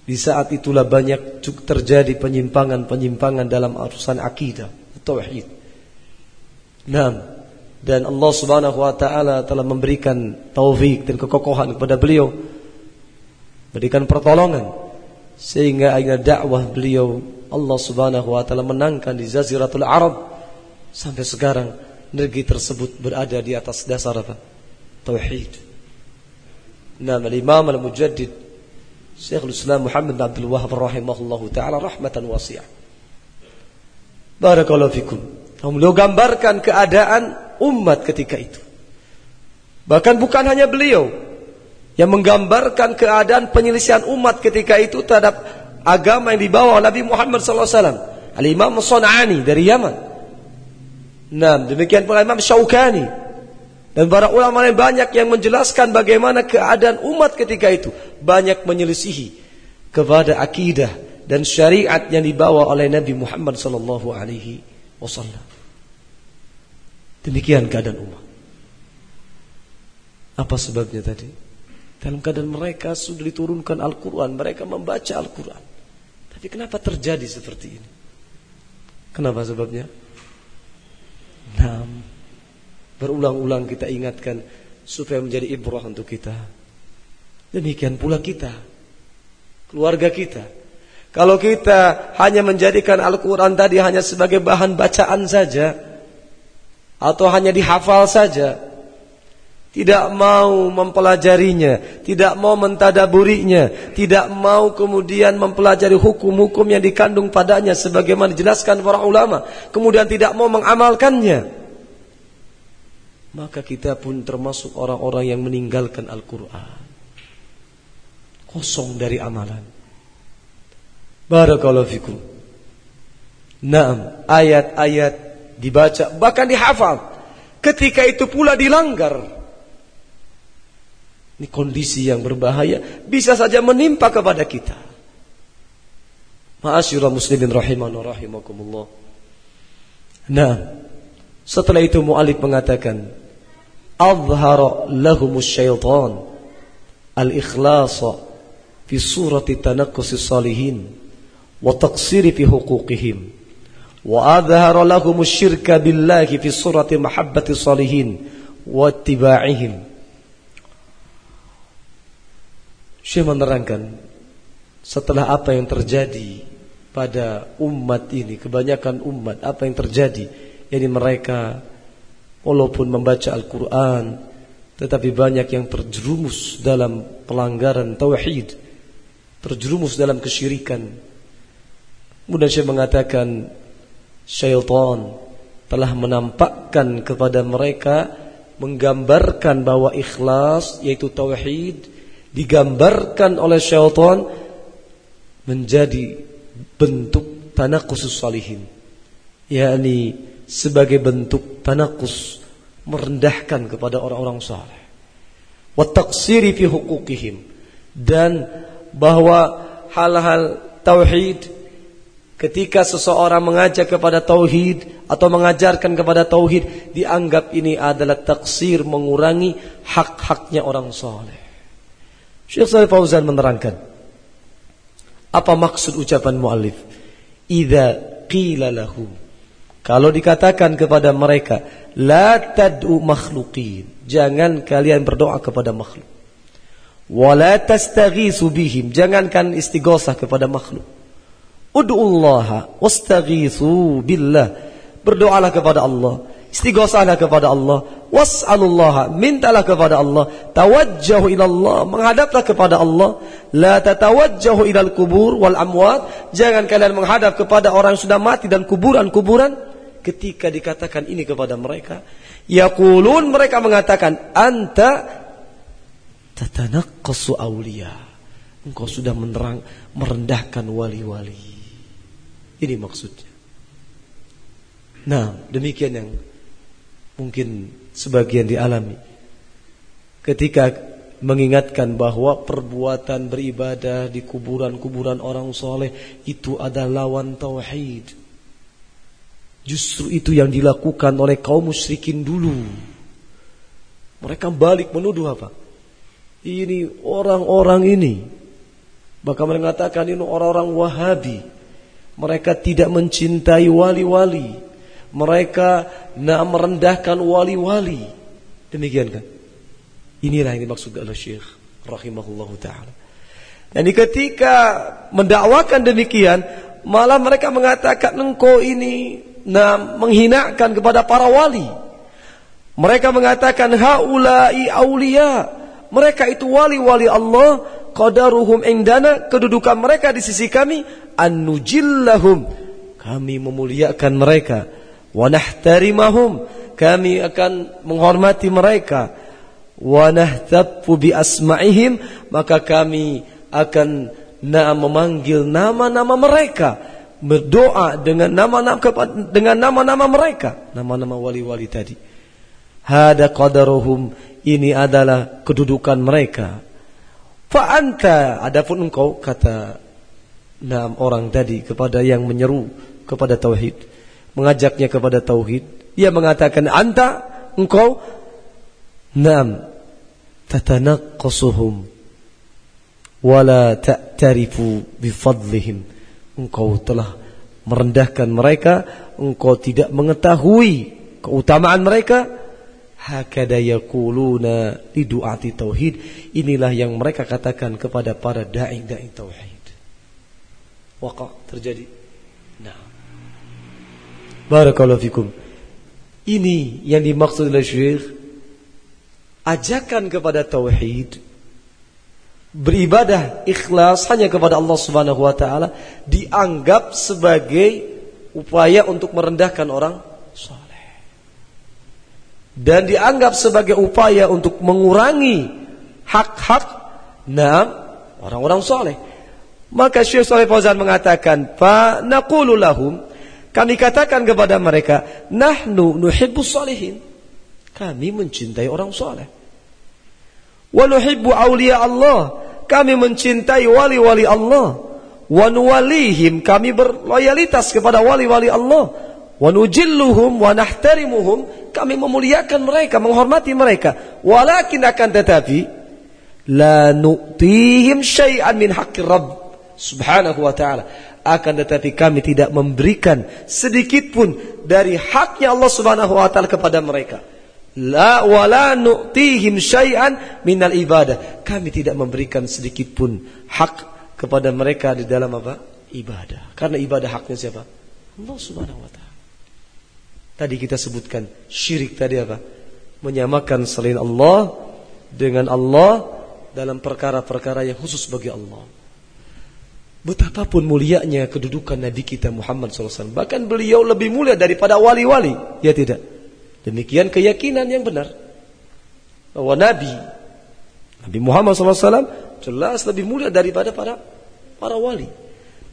A: Di saat itulah banyak terjadi penyimpangan-penyimpangan dalam urusan akidah. Tauhid. Nah, dan Allah Subhanahu wa taala telah memberikan taufik dan kekokohan kepada beliau berikan pertolongan sehingga akhirnya dakwah beliau Allah Subhanahu wa taala menangkan di Jaziratul Arab sampai sekarang negeri tersebut berada di atas dasar apa? Tauhid. Nama Imam Al-Mujaddid Syekhul Islam Muhammad bin Abdul Wahab rahimahullahu taala rahmatan wasi'ah. Barakallahu fikum. Beliau gambarkan keadaan umat ketika itu. Bahkan bukan hanya beliau yang menggambarkan keadaan penyelisihan umat ketika itu terhadap agama yang dibawa Nabi Muhammad SAW. Al-Imam Son'ani dari Yaman. Nah, demikian pula Imam Syaukani. Dan para ulama yang banyak yang menjelaskan bagaimana keadaan umat ketika itu. Banyak menyelisihi kepada akidah dan syariat yang dibawa oleh Nabi Muhammad alaihi wasallam. Demikian keadaan umat. Apa sebabnya tadi? Dalam keadaan mereka sudah diturunkan Al-Quran, mereka membaca Al-Quran. Tapi kenapa terjadi seperti ini? Kenapa sebabnya? Enam. Berulang-ulang kita ingatkan supaya menjadi ibrah untuk kita. Demikian pula kita. Keluarga kita. Kalau kita hanya menjadikan Al-Quran tadi hanya sebagai bahan bacaan saja atau hanya dihafal saja tidak mau mempelajarinya, tidak mau mentadaburinya, tidak mau kemudian mempelajari hukum-hukum yang dikandung padanya sebagaimana dijelaskan para ulama, kemudian tidak mau mengamalkannya. Maka kita pun termasuk orang-orang yang meninggalkan Al-Qur'an. Kosong dari amalan. Barakallahu fikum. Naam, ayat-ayat dibaca, bahkan dihafal. Ketika itu pula dilanggar. Ini kondisi yang berbahaya bisa saja menimpa kepada kita. Ma'asyurah muslimin rahiman wa rahimakumullah. Nah, setelah itu mu'alif mengatakan, Azhara lahumus syaitan al-ikhlasa fi surati tanakkusi salihin wa taqsiri fi huquqihim. وأظهر لهم الشرك بالله في سورة محبة الصالحين واتباعهم Syekh menerangkan setelah apa yang terjadi pada umat ini, kebanyakan umat, apa yang terjadi? Jadi mereka walaupun membaca Al-Quran, tetapi banyak yang terjerumus dalam pelanggaran tauhid, terjerumus dalam kesyirikan. Kemudian Syekh mengatakan syaitan telah menampakkan kepada mereka menggambarkan bahwa ikhlas yaitu tauhid digambarkan oleh syaitan menjadi bentuk tanakus salihin. Yakni sebagai bentuk tanakus merendahkan kepada orang-orang saleh. Wa taqsiri fi huquqihim. Dan bahwa hal-hal tauhid Ketika seseorang mengajak kepada tauhid atau mengajarkan kepada tauhid, dianggap ini adalah taksir mengurangi hak-haknya orang soleh. Syekh Salih Fauzan menerangkan, apa maksud ucapan muallif? Idza qila lahu. Kalau dikatakan kepada mereka, la tad'u makhluqin. Jangan kalian berdoa kepada makhluk. Wala tastaghisu bihim. Jangankan istighosah kepada makhluk. Ud'ullaha wastaghithu billah. Berdoalah kepada Allah. Istighosahlah kepada Allah. Was'alullaha. Mintalah kepada Allah. Tawajjahu ila Allah. Menghadaplah kepada Allah. La tatawajjahu kubur wal amwat. Jangan kalian menghadap kepada orang yang sudah mati dan kuburan-kuburan. Ketika dikatakan ini kepada mereka. Yaqulun mereka mengatakan. Anta tatanaqqasu awliya. Engkau sudah menerang, merendahkan wali-wali. Ini maksudnya. Nah, demikian yang mungkin sebagian dialami. Ketika mengingatkan bahwa perbuatan beribadah di kuburan-kuburan orang soleh itu adalah lawan tauhid. Justru itu yang dilakukan oleh kaum musyrikin dulu. Mereka balik menuduh apa? Ini orang-orang ini. Bahkan mereka mengatakan ini orang-orang Wahabi. Mereka tidak mencintai wali-wali. Mereka nak merendahkan wali-wali. Demikian kan? Inilah yang dimaksud oleh Syekh rahimahullahu taala. Dan ketika mendakwakan demikian, malah mereka mengatakan engkau ini nah, menghinakan kepada para wali. Mereka mengatakan haulai aulia. Mereka itu wali-wali Allah, qadaruhum indana, kedudukan mereka di sisi kami annujillahum. Kami memuliakan mereka. Wa nahtarimahum. Kami akan menghormati mereka. Wa nahtabbu bi asma'ihim, maka kami akan na memanggil nama-nama mereka berdoa dengan nama-nama dengan nama-nama mereka nama-nama wali-wali tadi hada qadaruhum ini adalah kedudukan mereka. Fa anta adapun engkau kata enam orang tadi kepada yang menyeru kepada tauhid, mengajaknya kepada tauhid, ia mengatakan anta engkau? Enam tatanaqqasuhum wala ta'tarifu bifadlihim. Engkau telah merendahkan mereka, engkau tidak mengetahui keutamaan mereka. Hakada yaquluna li du'ati tauhid. Inilah yang mereka katakan kepada para dai dai tauhid waqa terjadi. Nah barakallahu fikum. Ini yang dimaksud oleh Syekh ajakan kepada tauhid beribadah ikhlas hanya kepada Allah Subhanahu wa taala dianggap sebagai upaya untuk merendahkan orang saleh dan dianggap sebagai upaya untuk mengurangi hak-hak enam orang-orang soleh. Maka Syekh Saleh Fauzan mengatakan, "Fa naqulu lahum" Kami katakan kepada mereka, "Nahnu nuhibbus solihin." Kami mencintai orang soleh. Wa nuhibbu awliya Allah. Kami mencintai wali-wali Allah. Wa nuwalihim. Kami berloyalitas kepada wali-wali Allah. Wa nujilluhum wa nahtarimuhum kami memuliakan mereka, menghormati mereka. Walakin akan tetapi la nu'tihim syai'an min haqqir Rabb subhanahu wa ta'ala. Akan tetapi kami tidak memberikan sedikit pun dari haknya Allah subhanahu wa ta'ala kepada mereka. La wala nu'tihim syai'an minal ibadah. Kami tidak memberikan sedikit pun hak kepada mereka di dalam apa? Ibadah. Karena ibadah haknya siapa? Allah subhanahu wa ta'ala. Tadi kita sebutkan syirik tadi apa? Menyamakan selain Allah dengan Allah dalam perkara-perkara yang khusus bagi Allah. Betapapun mulianya kedudukan Nabi kita Muhammad SAW. Bahkan beliau lebih mulia daripada wali-wali. Ya tidak. Demikian keyakinan yang benar. Bahwa Nabi, Nabi Muhammad SAW jelas lebih mulia daripada para para wali.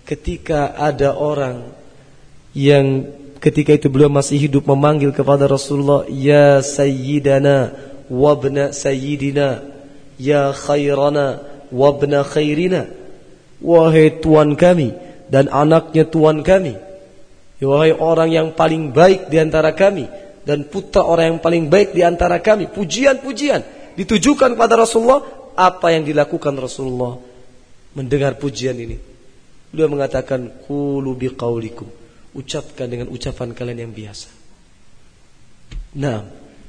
A: Ketika ada orang yang ketika itu beliau masih hidup memanggil kepada Rasulullah ya sayyidana wabna sayyidina ya khairana wabna khairina wahai tuan kami dan anaknya tuan kami wahai orang yang paling baik di antara kami dan putra orang yang paling baik di antara kami pujian-pujian ditujukan kepada Rasulullah apa yang dilakukan Rasulullah mendengar pujian ini beliau mengatakan biqaulikum ucapkan dengan ucapan kalian yang biasa. Nah,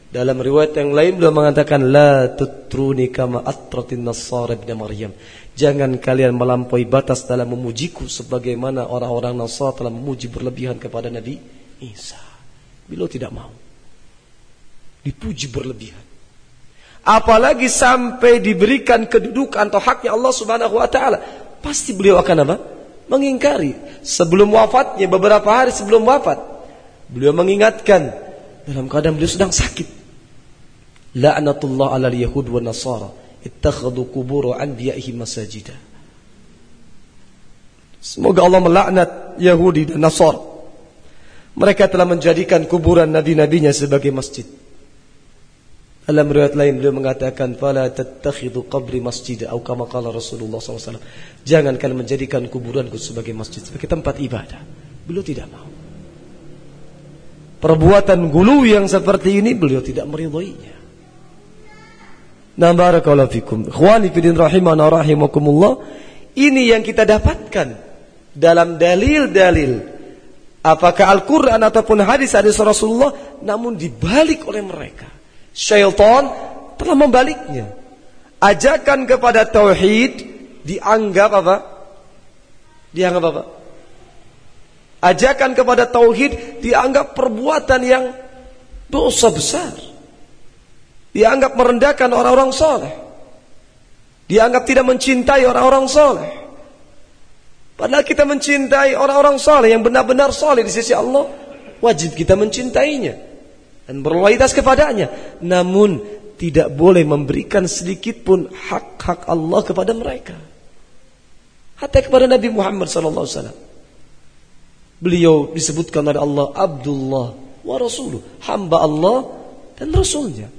A: dalam riwayat yang lain beliau mengatakan la tutruni kama atratin nasara ibn Maryam. Jangan kalian melampaui batas dalam memujiku sebagaimana orang-orang Nasara telah memuji berlebihan kepada Nabi Isa. Beliau tidak mau. Dipuji berlebihan. Apalagi sampai diberikan kedudukan atau haknya Allah Subhanahu wa taala, pasti beliau akan apa? mengingkari sebelum wafatnya beberapa hari sebelum wafat beliau mengingatkan dalam keadaan beliau sedang sakit la'natullah 'alal yahud wa nasara ittakhadhu qubur anbiya'ihim masajida semoga Allah melaknat Yahudi dan Nasara mereka telah menjadikan kuburan nabi-nabinya sebagai masjid Dalam riwayat lain beliau mengatakan fala tattakhidhu qabri masjid atau kama qala Rasulullah SAW. Jangan kalian menjadikan kuburanku sebagai masjid, sebagai tempat ibadah. Beliau tidak mau. Perbuatan gulu yang seperti ini beliau tidak meridhoinya. Nah barakallahu fikum. Fidin rahimana rahimakumullah. Ini yang kita dapatkan dalam dalil-dalil apakah Al-Qur'an ataupun hadis-hadis Rasulullah namun dibalik oleh mereka syaitan telah membaliknya. Ajakan kepada tauhid dianggap apa? Dianggap apa? Ajakan kepada tauhid dianggap perbuatan yang dosa besar. Dianggap merendahkan orang-orang soleh. Dianggap tidak mencintai orang-orang soleh. Padahal kita mencintai orang-orang soleh yang benar-benar soleh di sisi Allah. Wajib kita mencintainya dan berloyalitas kepadanya. Namun tidak boleh memberikan sedikit pun hak-hak Allah kepada mereka. Hatta kepada Nabi Muhammad wasallam. Beliau disebutkan oleh Allah Abdullah wa Rasuluh, hamba Allah dan Rasulnya.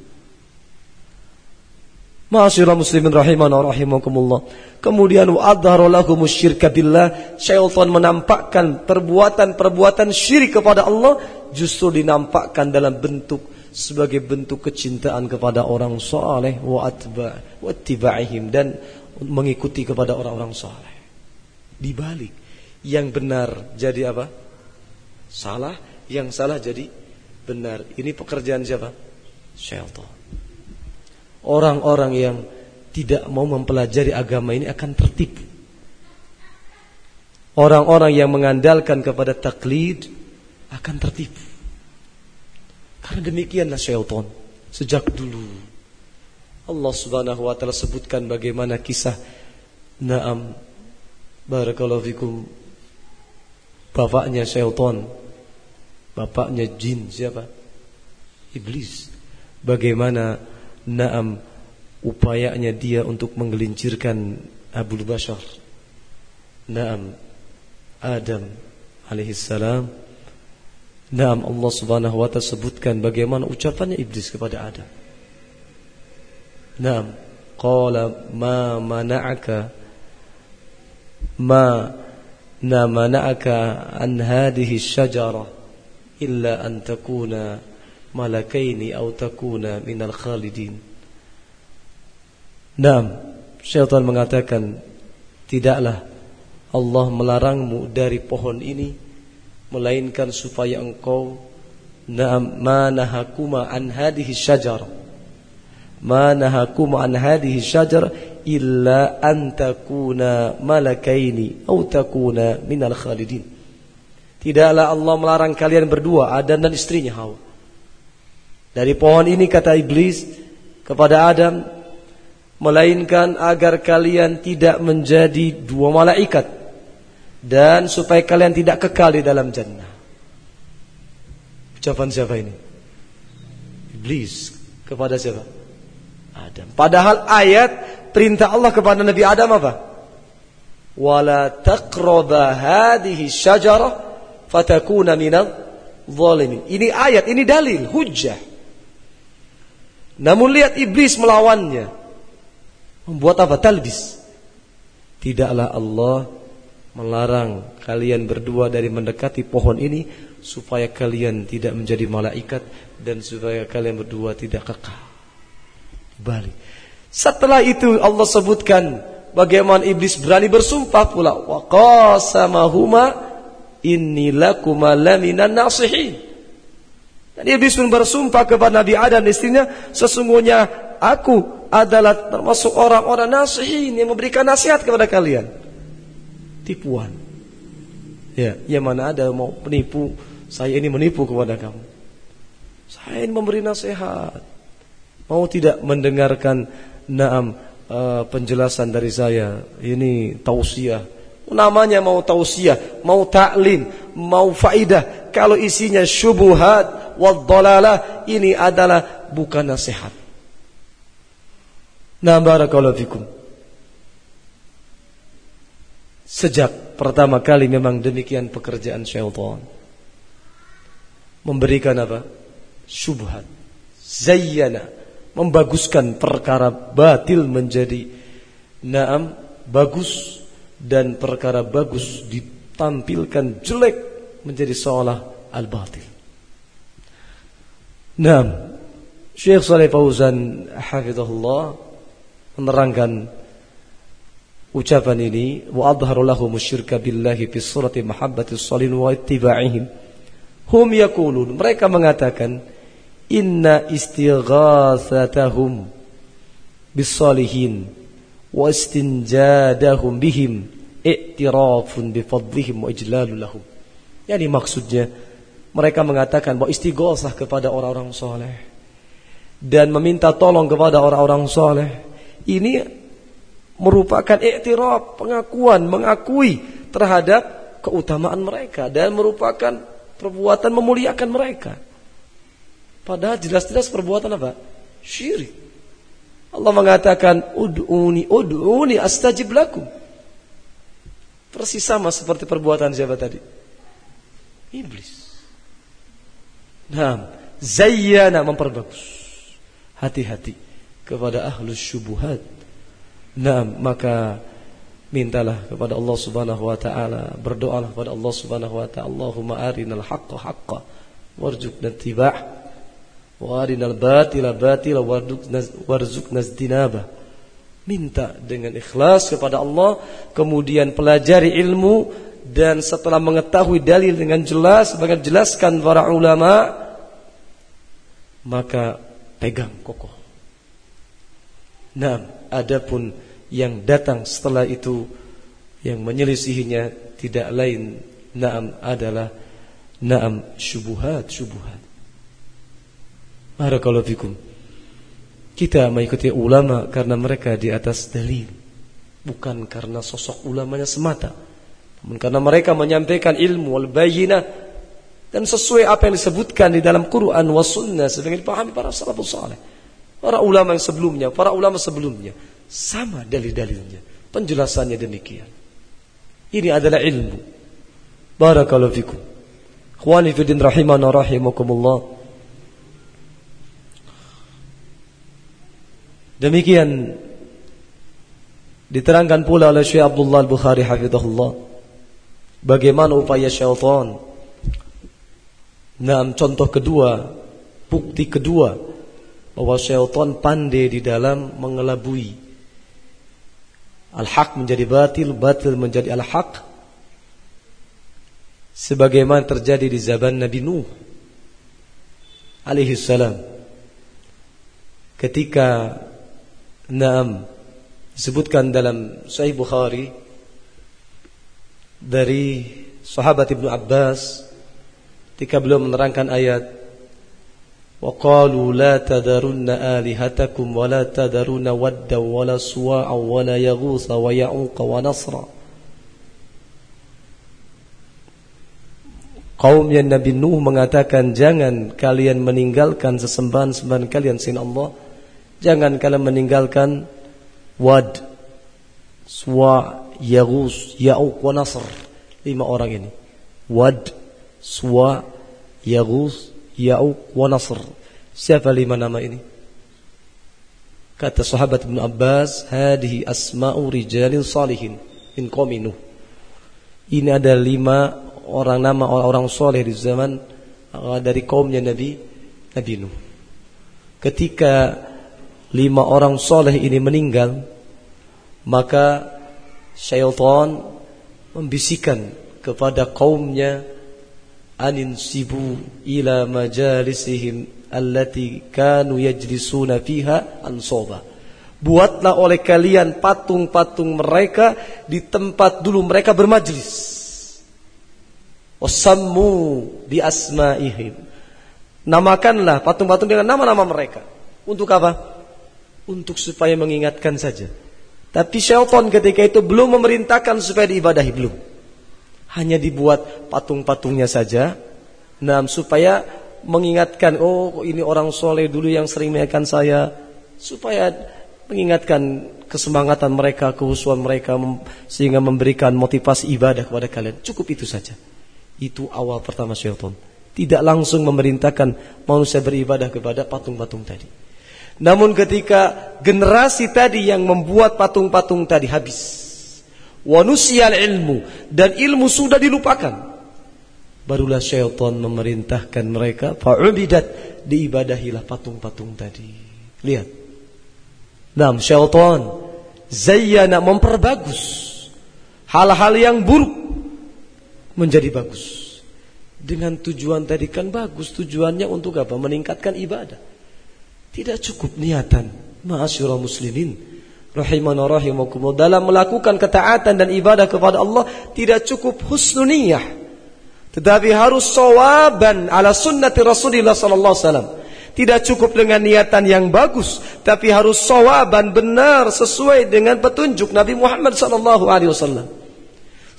A: Ma'asyiral muslimin rahimana rahimakumullah. Kemudian wa'adhara lahum billah. Syaitan menampakkan perbuatan-perbuatan syirik kepada Allah justru dinampakkan dalam bentuk sebagai bentuk kecintaan kepada orang saleh wa atba wa dan mengikuti kepada orang-orang saleh. Dibalik yang benar jadi apa? Salah, yang salah jadi benar. Ini pekerjaan siapa? Syaitan. Orang-orang yang tidak mau mempelajari agama ini akan tertipu. Orang-orang yang mengandalkan kepada taklid akan tertipu. Karena demikianlah syaitan sejak dulu. Allah Subhanahu wa taala sebutkan bagaimana kisah Naam barakallahu fikum bapaknya syaitan bapaknya jin siapa? Iblis. Bagaimana Naam upayanya dia untuk menggelincirkan Abu Bashar. Naam Adam alaihissalam. Naam Allah Subhanahu wa taala sebutkan bagaimana ucapannya iblis kepada Adam. Naam qala ma mana'aka ma na mana'aka an hadhihi syajara illa an takuna malakaini atau takuna minal khalidin. Naam, syaitan mengatakan tidaklah Allah melarangmu dari pohon ini melainkan supaya engkau naam manahakuma an hadhihi syajar manahakuma an hadhihi syajar illa an takuna malakaini atau takuna minal khalidin. Tidaklah Allah melarang kalian berdua Adam dan istrinya Hawa dari pohon ini kata iblis kepada Adam melainkan agar kalian tidak menjadi dua malaikat dan supaya kalian tidak kekal di dalam jannah. Ucapan siapa ini? Iblis kepada siapa? Adam. Padahal ayat perintah Allah kepada Nabi Adam apa? Wala taqraba hadhihi syajarah fatakuna minal zalimin. Ini ayat, ini dalil, hujjah. Namun lihat iblis melawannya. Membuat apa? Talbis. Tidaklah Allah melarang kalian berdua dari mendekati pohon ini supaya kalian tidak menjadi malaikat dan supaya kalian berdua tidak kekal. Balik. Setelah itu Allah sebutkan bagaimana iblis berani bersumpah pula wa qasamahuma inni lakuma laminan nasihin. Dan iblis pun bersumpah kepada Nabi Adam istrinya, sesungguhnya aku adalah termasuk orang-orang nasihin yang memberikan nasihat kepada kalian. Tipuan. Ya, yang mana ada mau penipu, saya ini menipu kepada kamu. Saya ini memberi nasihat. Mau tidak mendengarkan naam uh, penjelasan dari saya. Ini tausiah. Namanya mau tausiah, mau taklim, mau faidah. Kalau isinya syubuhat, wad ini adalah bukan nasihat. Nah barakallahu fikum. Sejak pertama kali memang demikian pekerjaan syaitan. Memberikan apa? Syubhat. Zayyana. membaguskan perkara batil menjadi naam bagus dan perkara bagus ditampilkan jelek menjadi seolah al-batil. Naam. Syekh Saleh Fauzan hafizahullah menerangkan ucapan ini wa adharu lahum syirka billahi fi surati mahabbati salin wa ittiba'ihim hum yaqulun mereka mengatakan inna istighatsatahum bisalihin wa istinjadahum bihim i'tirafun bifadlihim wa ijlalu lahum. Yani maksudnya mereka mengatakan bahwa istighosah kepada orang-orang soleh dan meminta tolong kepada orang-orang soleh ini merupakan iktiraf, pengakuan, mengakui terhadap keutamaan mereka dan merupakan perbuatan memuliakan mereka. Padahal jelas-jelas perbuatan apa? Syirik. Allah mengatakan ud'uni ud'uni astajib lakum. Persis sama seperti perbuatan siapa tadi? Iblis. Nah, zayyana memperbagus. Hati-hati kepada ahlus syubuhat. Nah, maka mintalah kepada Allah Subhanahu wa taala, berdoalah kepada Allah Subhanahu wa taala, Allahumma arinal haqqa haqqa warzuqna ittiba'ah Warinal batila batila warzukna dinabah. Minta dengan ikhlas kepada Allah, kemudian pelajari ilmu dan setelah mengetahui dalil dengan jelas, dengan jelaskan para ulama, maka pegang kokoh. Nah, adapun yang datang setelah itu yang menyelisihinya tidak lain naam adalah naam syubuhat syubuhat Barakallahu fikum. Kita mengikuti ulama karena mereka di atas dalil, bukan karena sosok ulamanya semata, karena mereka menyampaikan ilmu wal bayyinah dan sesuai apa yang disebutkan di dalam Quran was sunnah sebagai dipahami para salafus saleh. Para ulama yang sebelumnya, para ulama sebelumnya sama dalil-dalilnya. Penjelasannya demikian. Ini adalah ilmu. Barakallahu fikum. Khwani fi din rahimana rahimakumullah. Demikian diterangkan pula oleh Syekh Abdullah Al-Bukhari hafizahullah bagaimana upaya syaitan. Nah, contoh kedua, bukti kedua bahwa syaitan pandai di dalam mengelabui. Al-haq menjadi batil, batil menjadi al-haq. Sebagaimana terjadi di zaman Nabi Nuh alaihi salam. Ketika Naam disebutkan dalam Sahih Bukhari dari sahabat Ibnu Abbas ketika beliau menerangkan ayat tadarunna wadda wa la suwa'a wa la yaghutha wa ya'uqa wa nasra. Kaum yang Nabi Nuh mengatakan jangan kalian meninggalkan sesembahan-sembahan kalian sin Allah. Jangan kalian meninggalkan Wad, Swa, Yagus, Ya'uq, wa Nasr. Lima orang ini. Wad, Swa, Yagus, Ya'uq, wa Nasr. Siapa lima nama ini? Kata sahabat Ibn Abbas, hadihi asma'u rijalin salihin min qawmi Ini ada lima orang nama orang-orang soleh di zaman uh, dari kaumnya Nabi Nabi Nuh. Ketika lima orang soleh ini meninggal, maka syaitan membisikkan kepada kaumnya anin sibu ila majalisihim allati kanu yajlisuna fiha ansoba. Buatlah oleh kalian patung-patung mereka di tempat dulu mereka bermajlis. Wasammu bi asma'ihim. Namakanlah patung-patung dengan nama-nama mereka. Untuk apa? untuk supaya mengingatkan saja. Tapi syaitan ketika itu belum memerintahkan supaya diibadahi belum. Hanya dibuat patung-patungnya saja. Nah, supaya mengingatkan, oh ini orang soleh dulu yang sering mengingatkan saya. Supaya mengingatkan kesemangatan mereka, kehusuan mereka sehingga memberikan motivasi ibadah kepada kalian. Cukup itu saja. Itu awal pertama syaitan. Tidak langsung memerintahkan manusia beribadah kepada patung-patung tadi. Namun ketika generasi tadi yang membuat patung-patung tadi habis, wanusial ilmu dan ilmu sudah dilupakan, barulah syaitan memerintahkan mereka fa'ubidat diibadahilah patung-patung tadi. Lihat. Nam syaitan zayyana memperbagus hal-hal yang buruk menjadi bagus. Dengan tujuan tadi kan bagus, tujuannya untuk apa? Meningkatkan ibadah. Tidak cukup niatan. Ma'asyurah muslimin. Rahimana rahimakumullah. Dalam melakukan ketaatan dan ibadah kepada Allah. Tidak cukup husnuniyah. Tetapi harus sawaban ala sunnati Rasulullah sallallahu. Tidak cukup dengan niatan yang bagus, tapi harus sawaban benar sesuai dengan petunjuk Nabi Muhammad wasallam.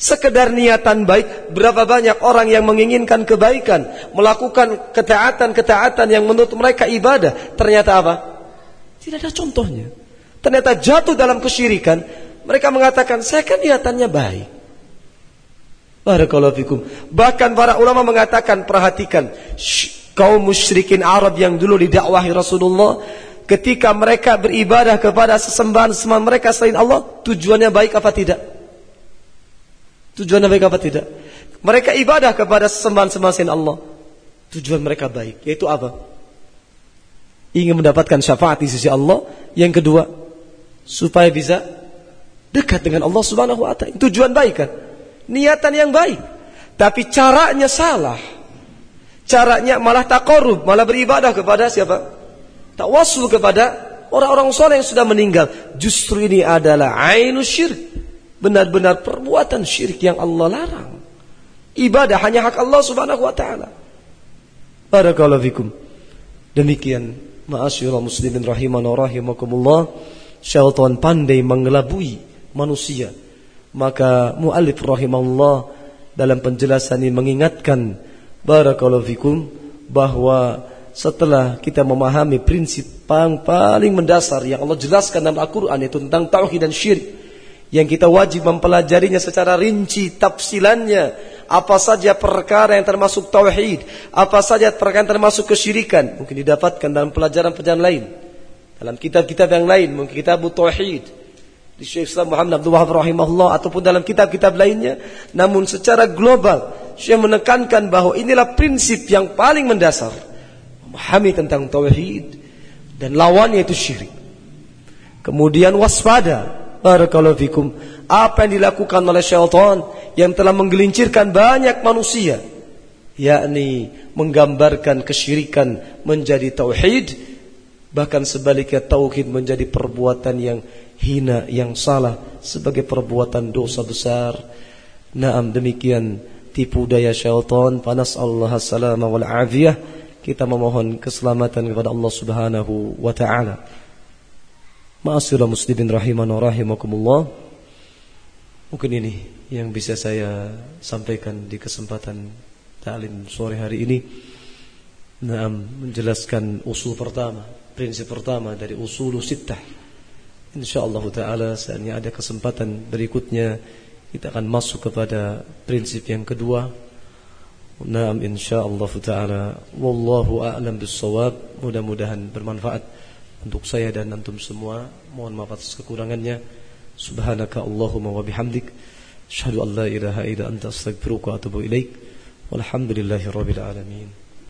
A: Sekedar niatan baik, berapa banyak orang yang menginginkan kebaikan, melakukan ketaatan-ketaatan yang menurut mereka ibadah, ternyata apa? Tidak ada contohnya. Ternyata jatuh dalam kesyirikan, mereka mengatakan, saya kan niatannya baik. Barakallahu. Bahkan para ulama mengatakan, perhatikan, kaum musyrikin Arab yang dulu didakwahi Rasulullah, ketika mereka beribadah kepada sesembahan-sesembahan mereka selain Allah, tujuannya baik apa tidak? Tujuan baik apa tidak? Mereka ibadah kepada sembahan-sembahan Allah. Tujuan mereka baik, yaitu apa? Ingin mendapatkan syafaat di sisi Allah. Yang kedua, supaya bisa dekat dengan Allah Subhanahu wa taala. Tujuan baik kan? Niatan yang baik. Tapi caranya salah. Caranya malah takorub, malah beribadah kepada siapa? Tawasul kepada orang-orang soleh yang sudah meninggal. Justru ini adalah ainus syirik benar-benar perbuatan syirik yang Allah larang. Ibadah hanya hak Allah Subhanahu wa taala. Barakallahu fikum. Demikian ma'asyiral muslimin rahiman wa rahimakumullah. Syaitan pandai mengelabui manusia. Maka muallif rahimahullah dalam penjelasan ini mengingatkan barakallahu fikum bahwa setelah kita memahami prinsip paling mendasar yang Allah jelaskan dalam Al-Quran itu tentang tauhid dan syirik yang kita wajib mempelajarinya secara rinci tafsilannya. Apa saja perkara yang termasuk tauhid apa saja perkara yang termasuk kesyirikan mungkin didapatkan dalam pelajaran-pelajaran lain. Dalam kitab-kitab yang lain mungkin kitab tauhid di Syekh Islam Muhammad Abdul Wahab rahimahullah ataupun dalam kitab-kitab lainnya. Namun secara global Syekh menekankan bahwa inilah prinsip yang paling mendasar. Memahami tentang tauhid dan lawannya itu syirik. Kemudian waspada Barakallahu fikum. Apa yang dilakukan oleh syaitan yang telah menggelincirkan banyak manusia. Yakni menggambarkan kesyirikan menjadi tauhid. Bahkan sebaliknya tauhid menjadi perbuatan yang hina, yang salah. Sebagai perbuatan dosa besar. Naam demikian tipu daya syaitan. Panas Allah salama wal afiyah. Kita memohon keselamatan kepada Allah subhanahu wa ta'ala. Ma'asyiral muslimin rahiman rahimakumullah. Mungkin ini yang bisa saya sampaikan di kesempatan ta'lim sore hari ini. Nah, menjelaskan usul pertama, prinsip pertama dari usul sittah. Insyaallah taala saatnya ada kesempatan berikutnya kita akan masuk kepada prinsip yang kedua. Naam insyaallah taala wallahu a'lam bissawab. Mudah-mudahan bermanfaat untuk saya dan antum semua mohon maaf atas kekurangannya. Subhanaka allahumma wa bihamdik. Asyhadu an la ilaha illa anta astaghfiruka wa atubu ilaik. Walhamdulillahi rabbil alamin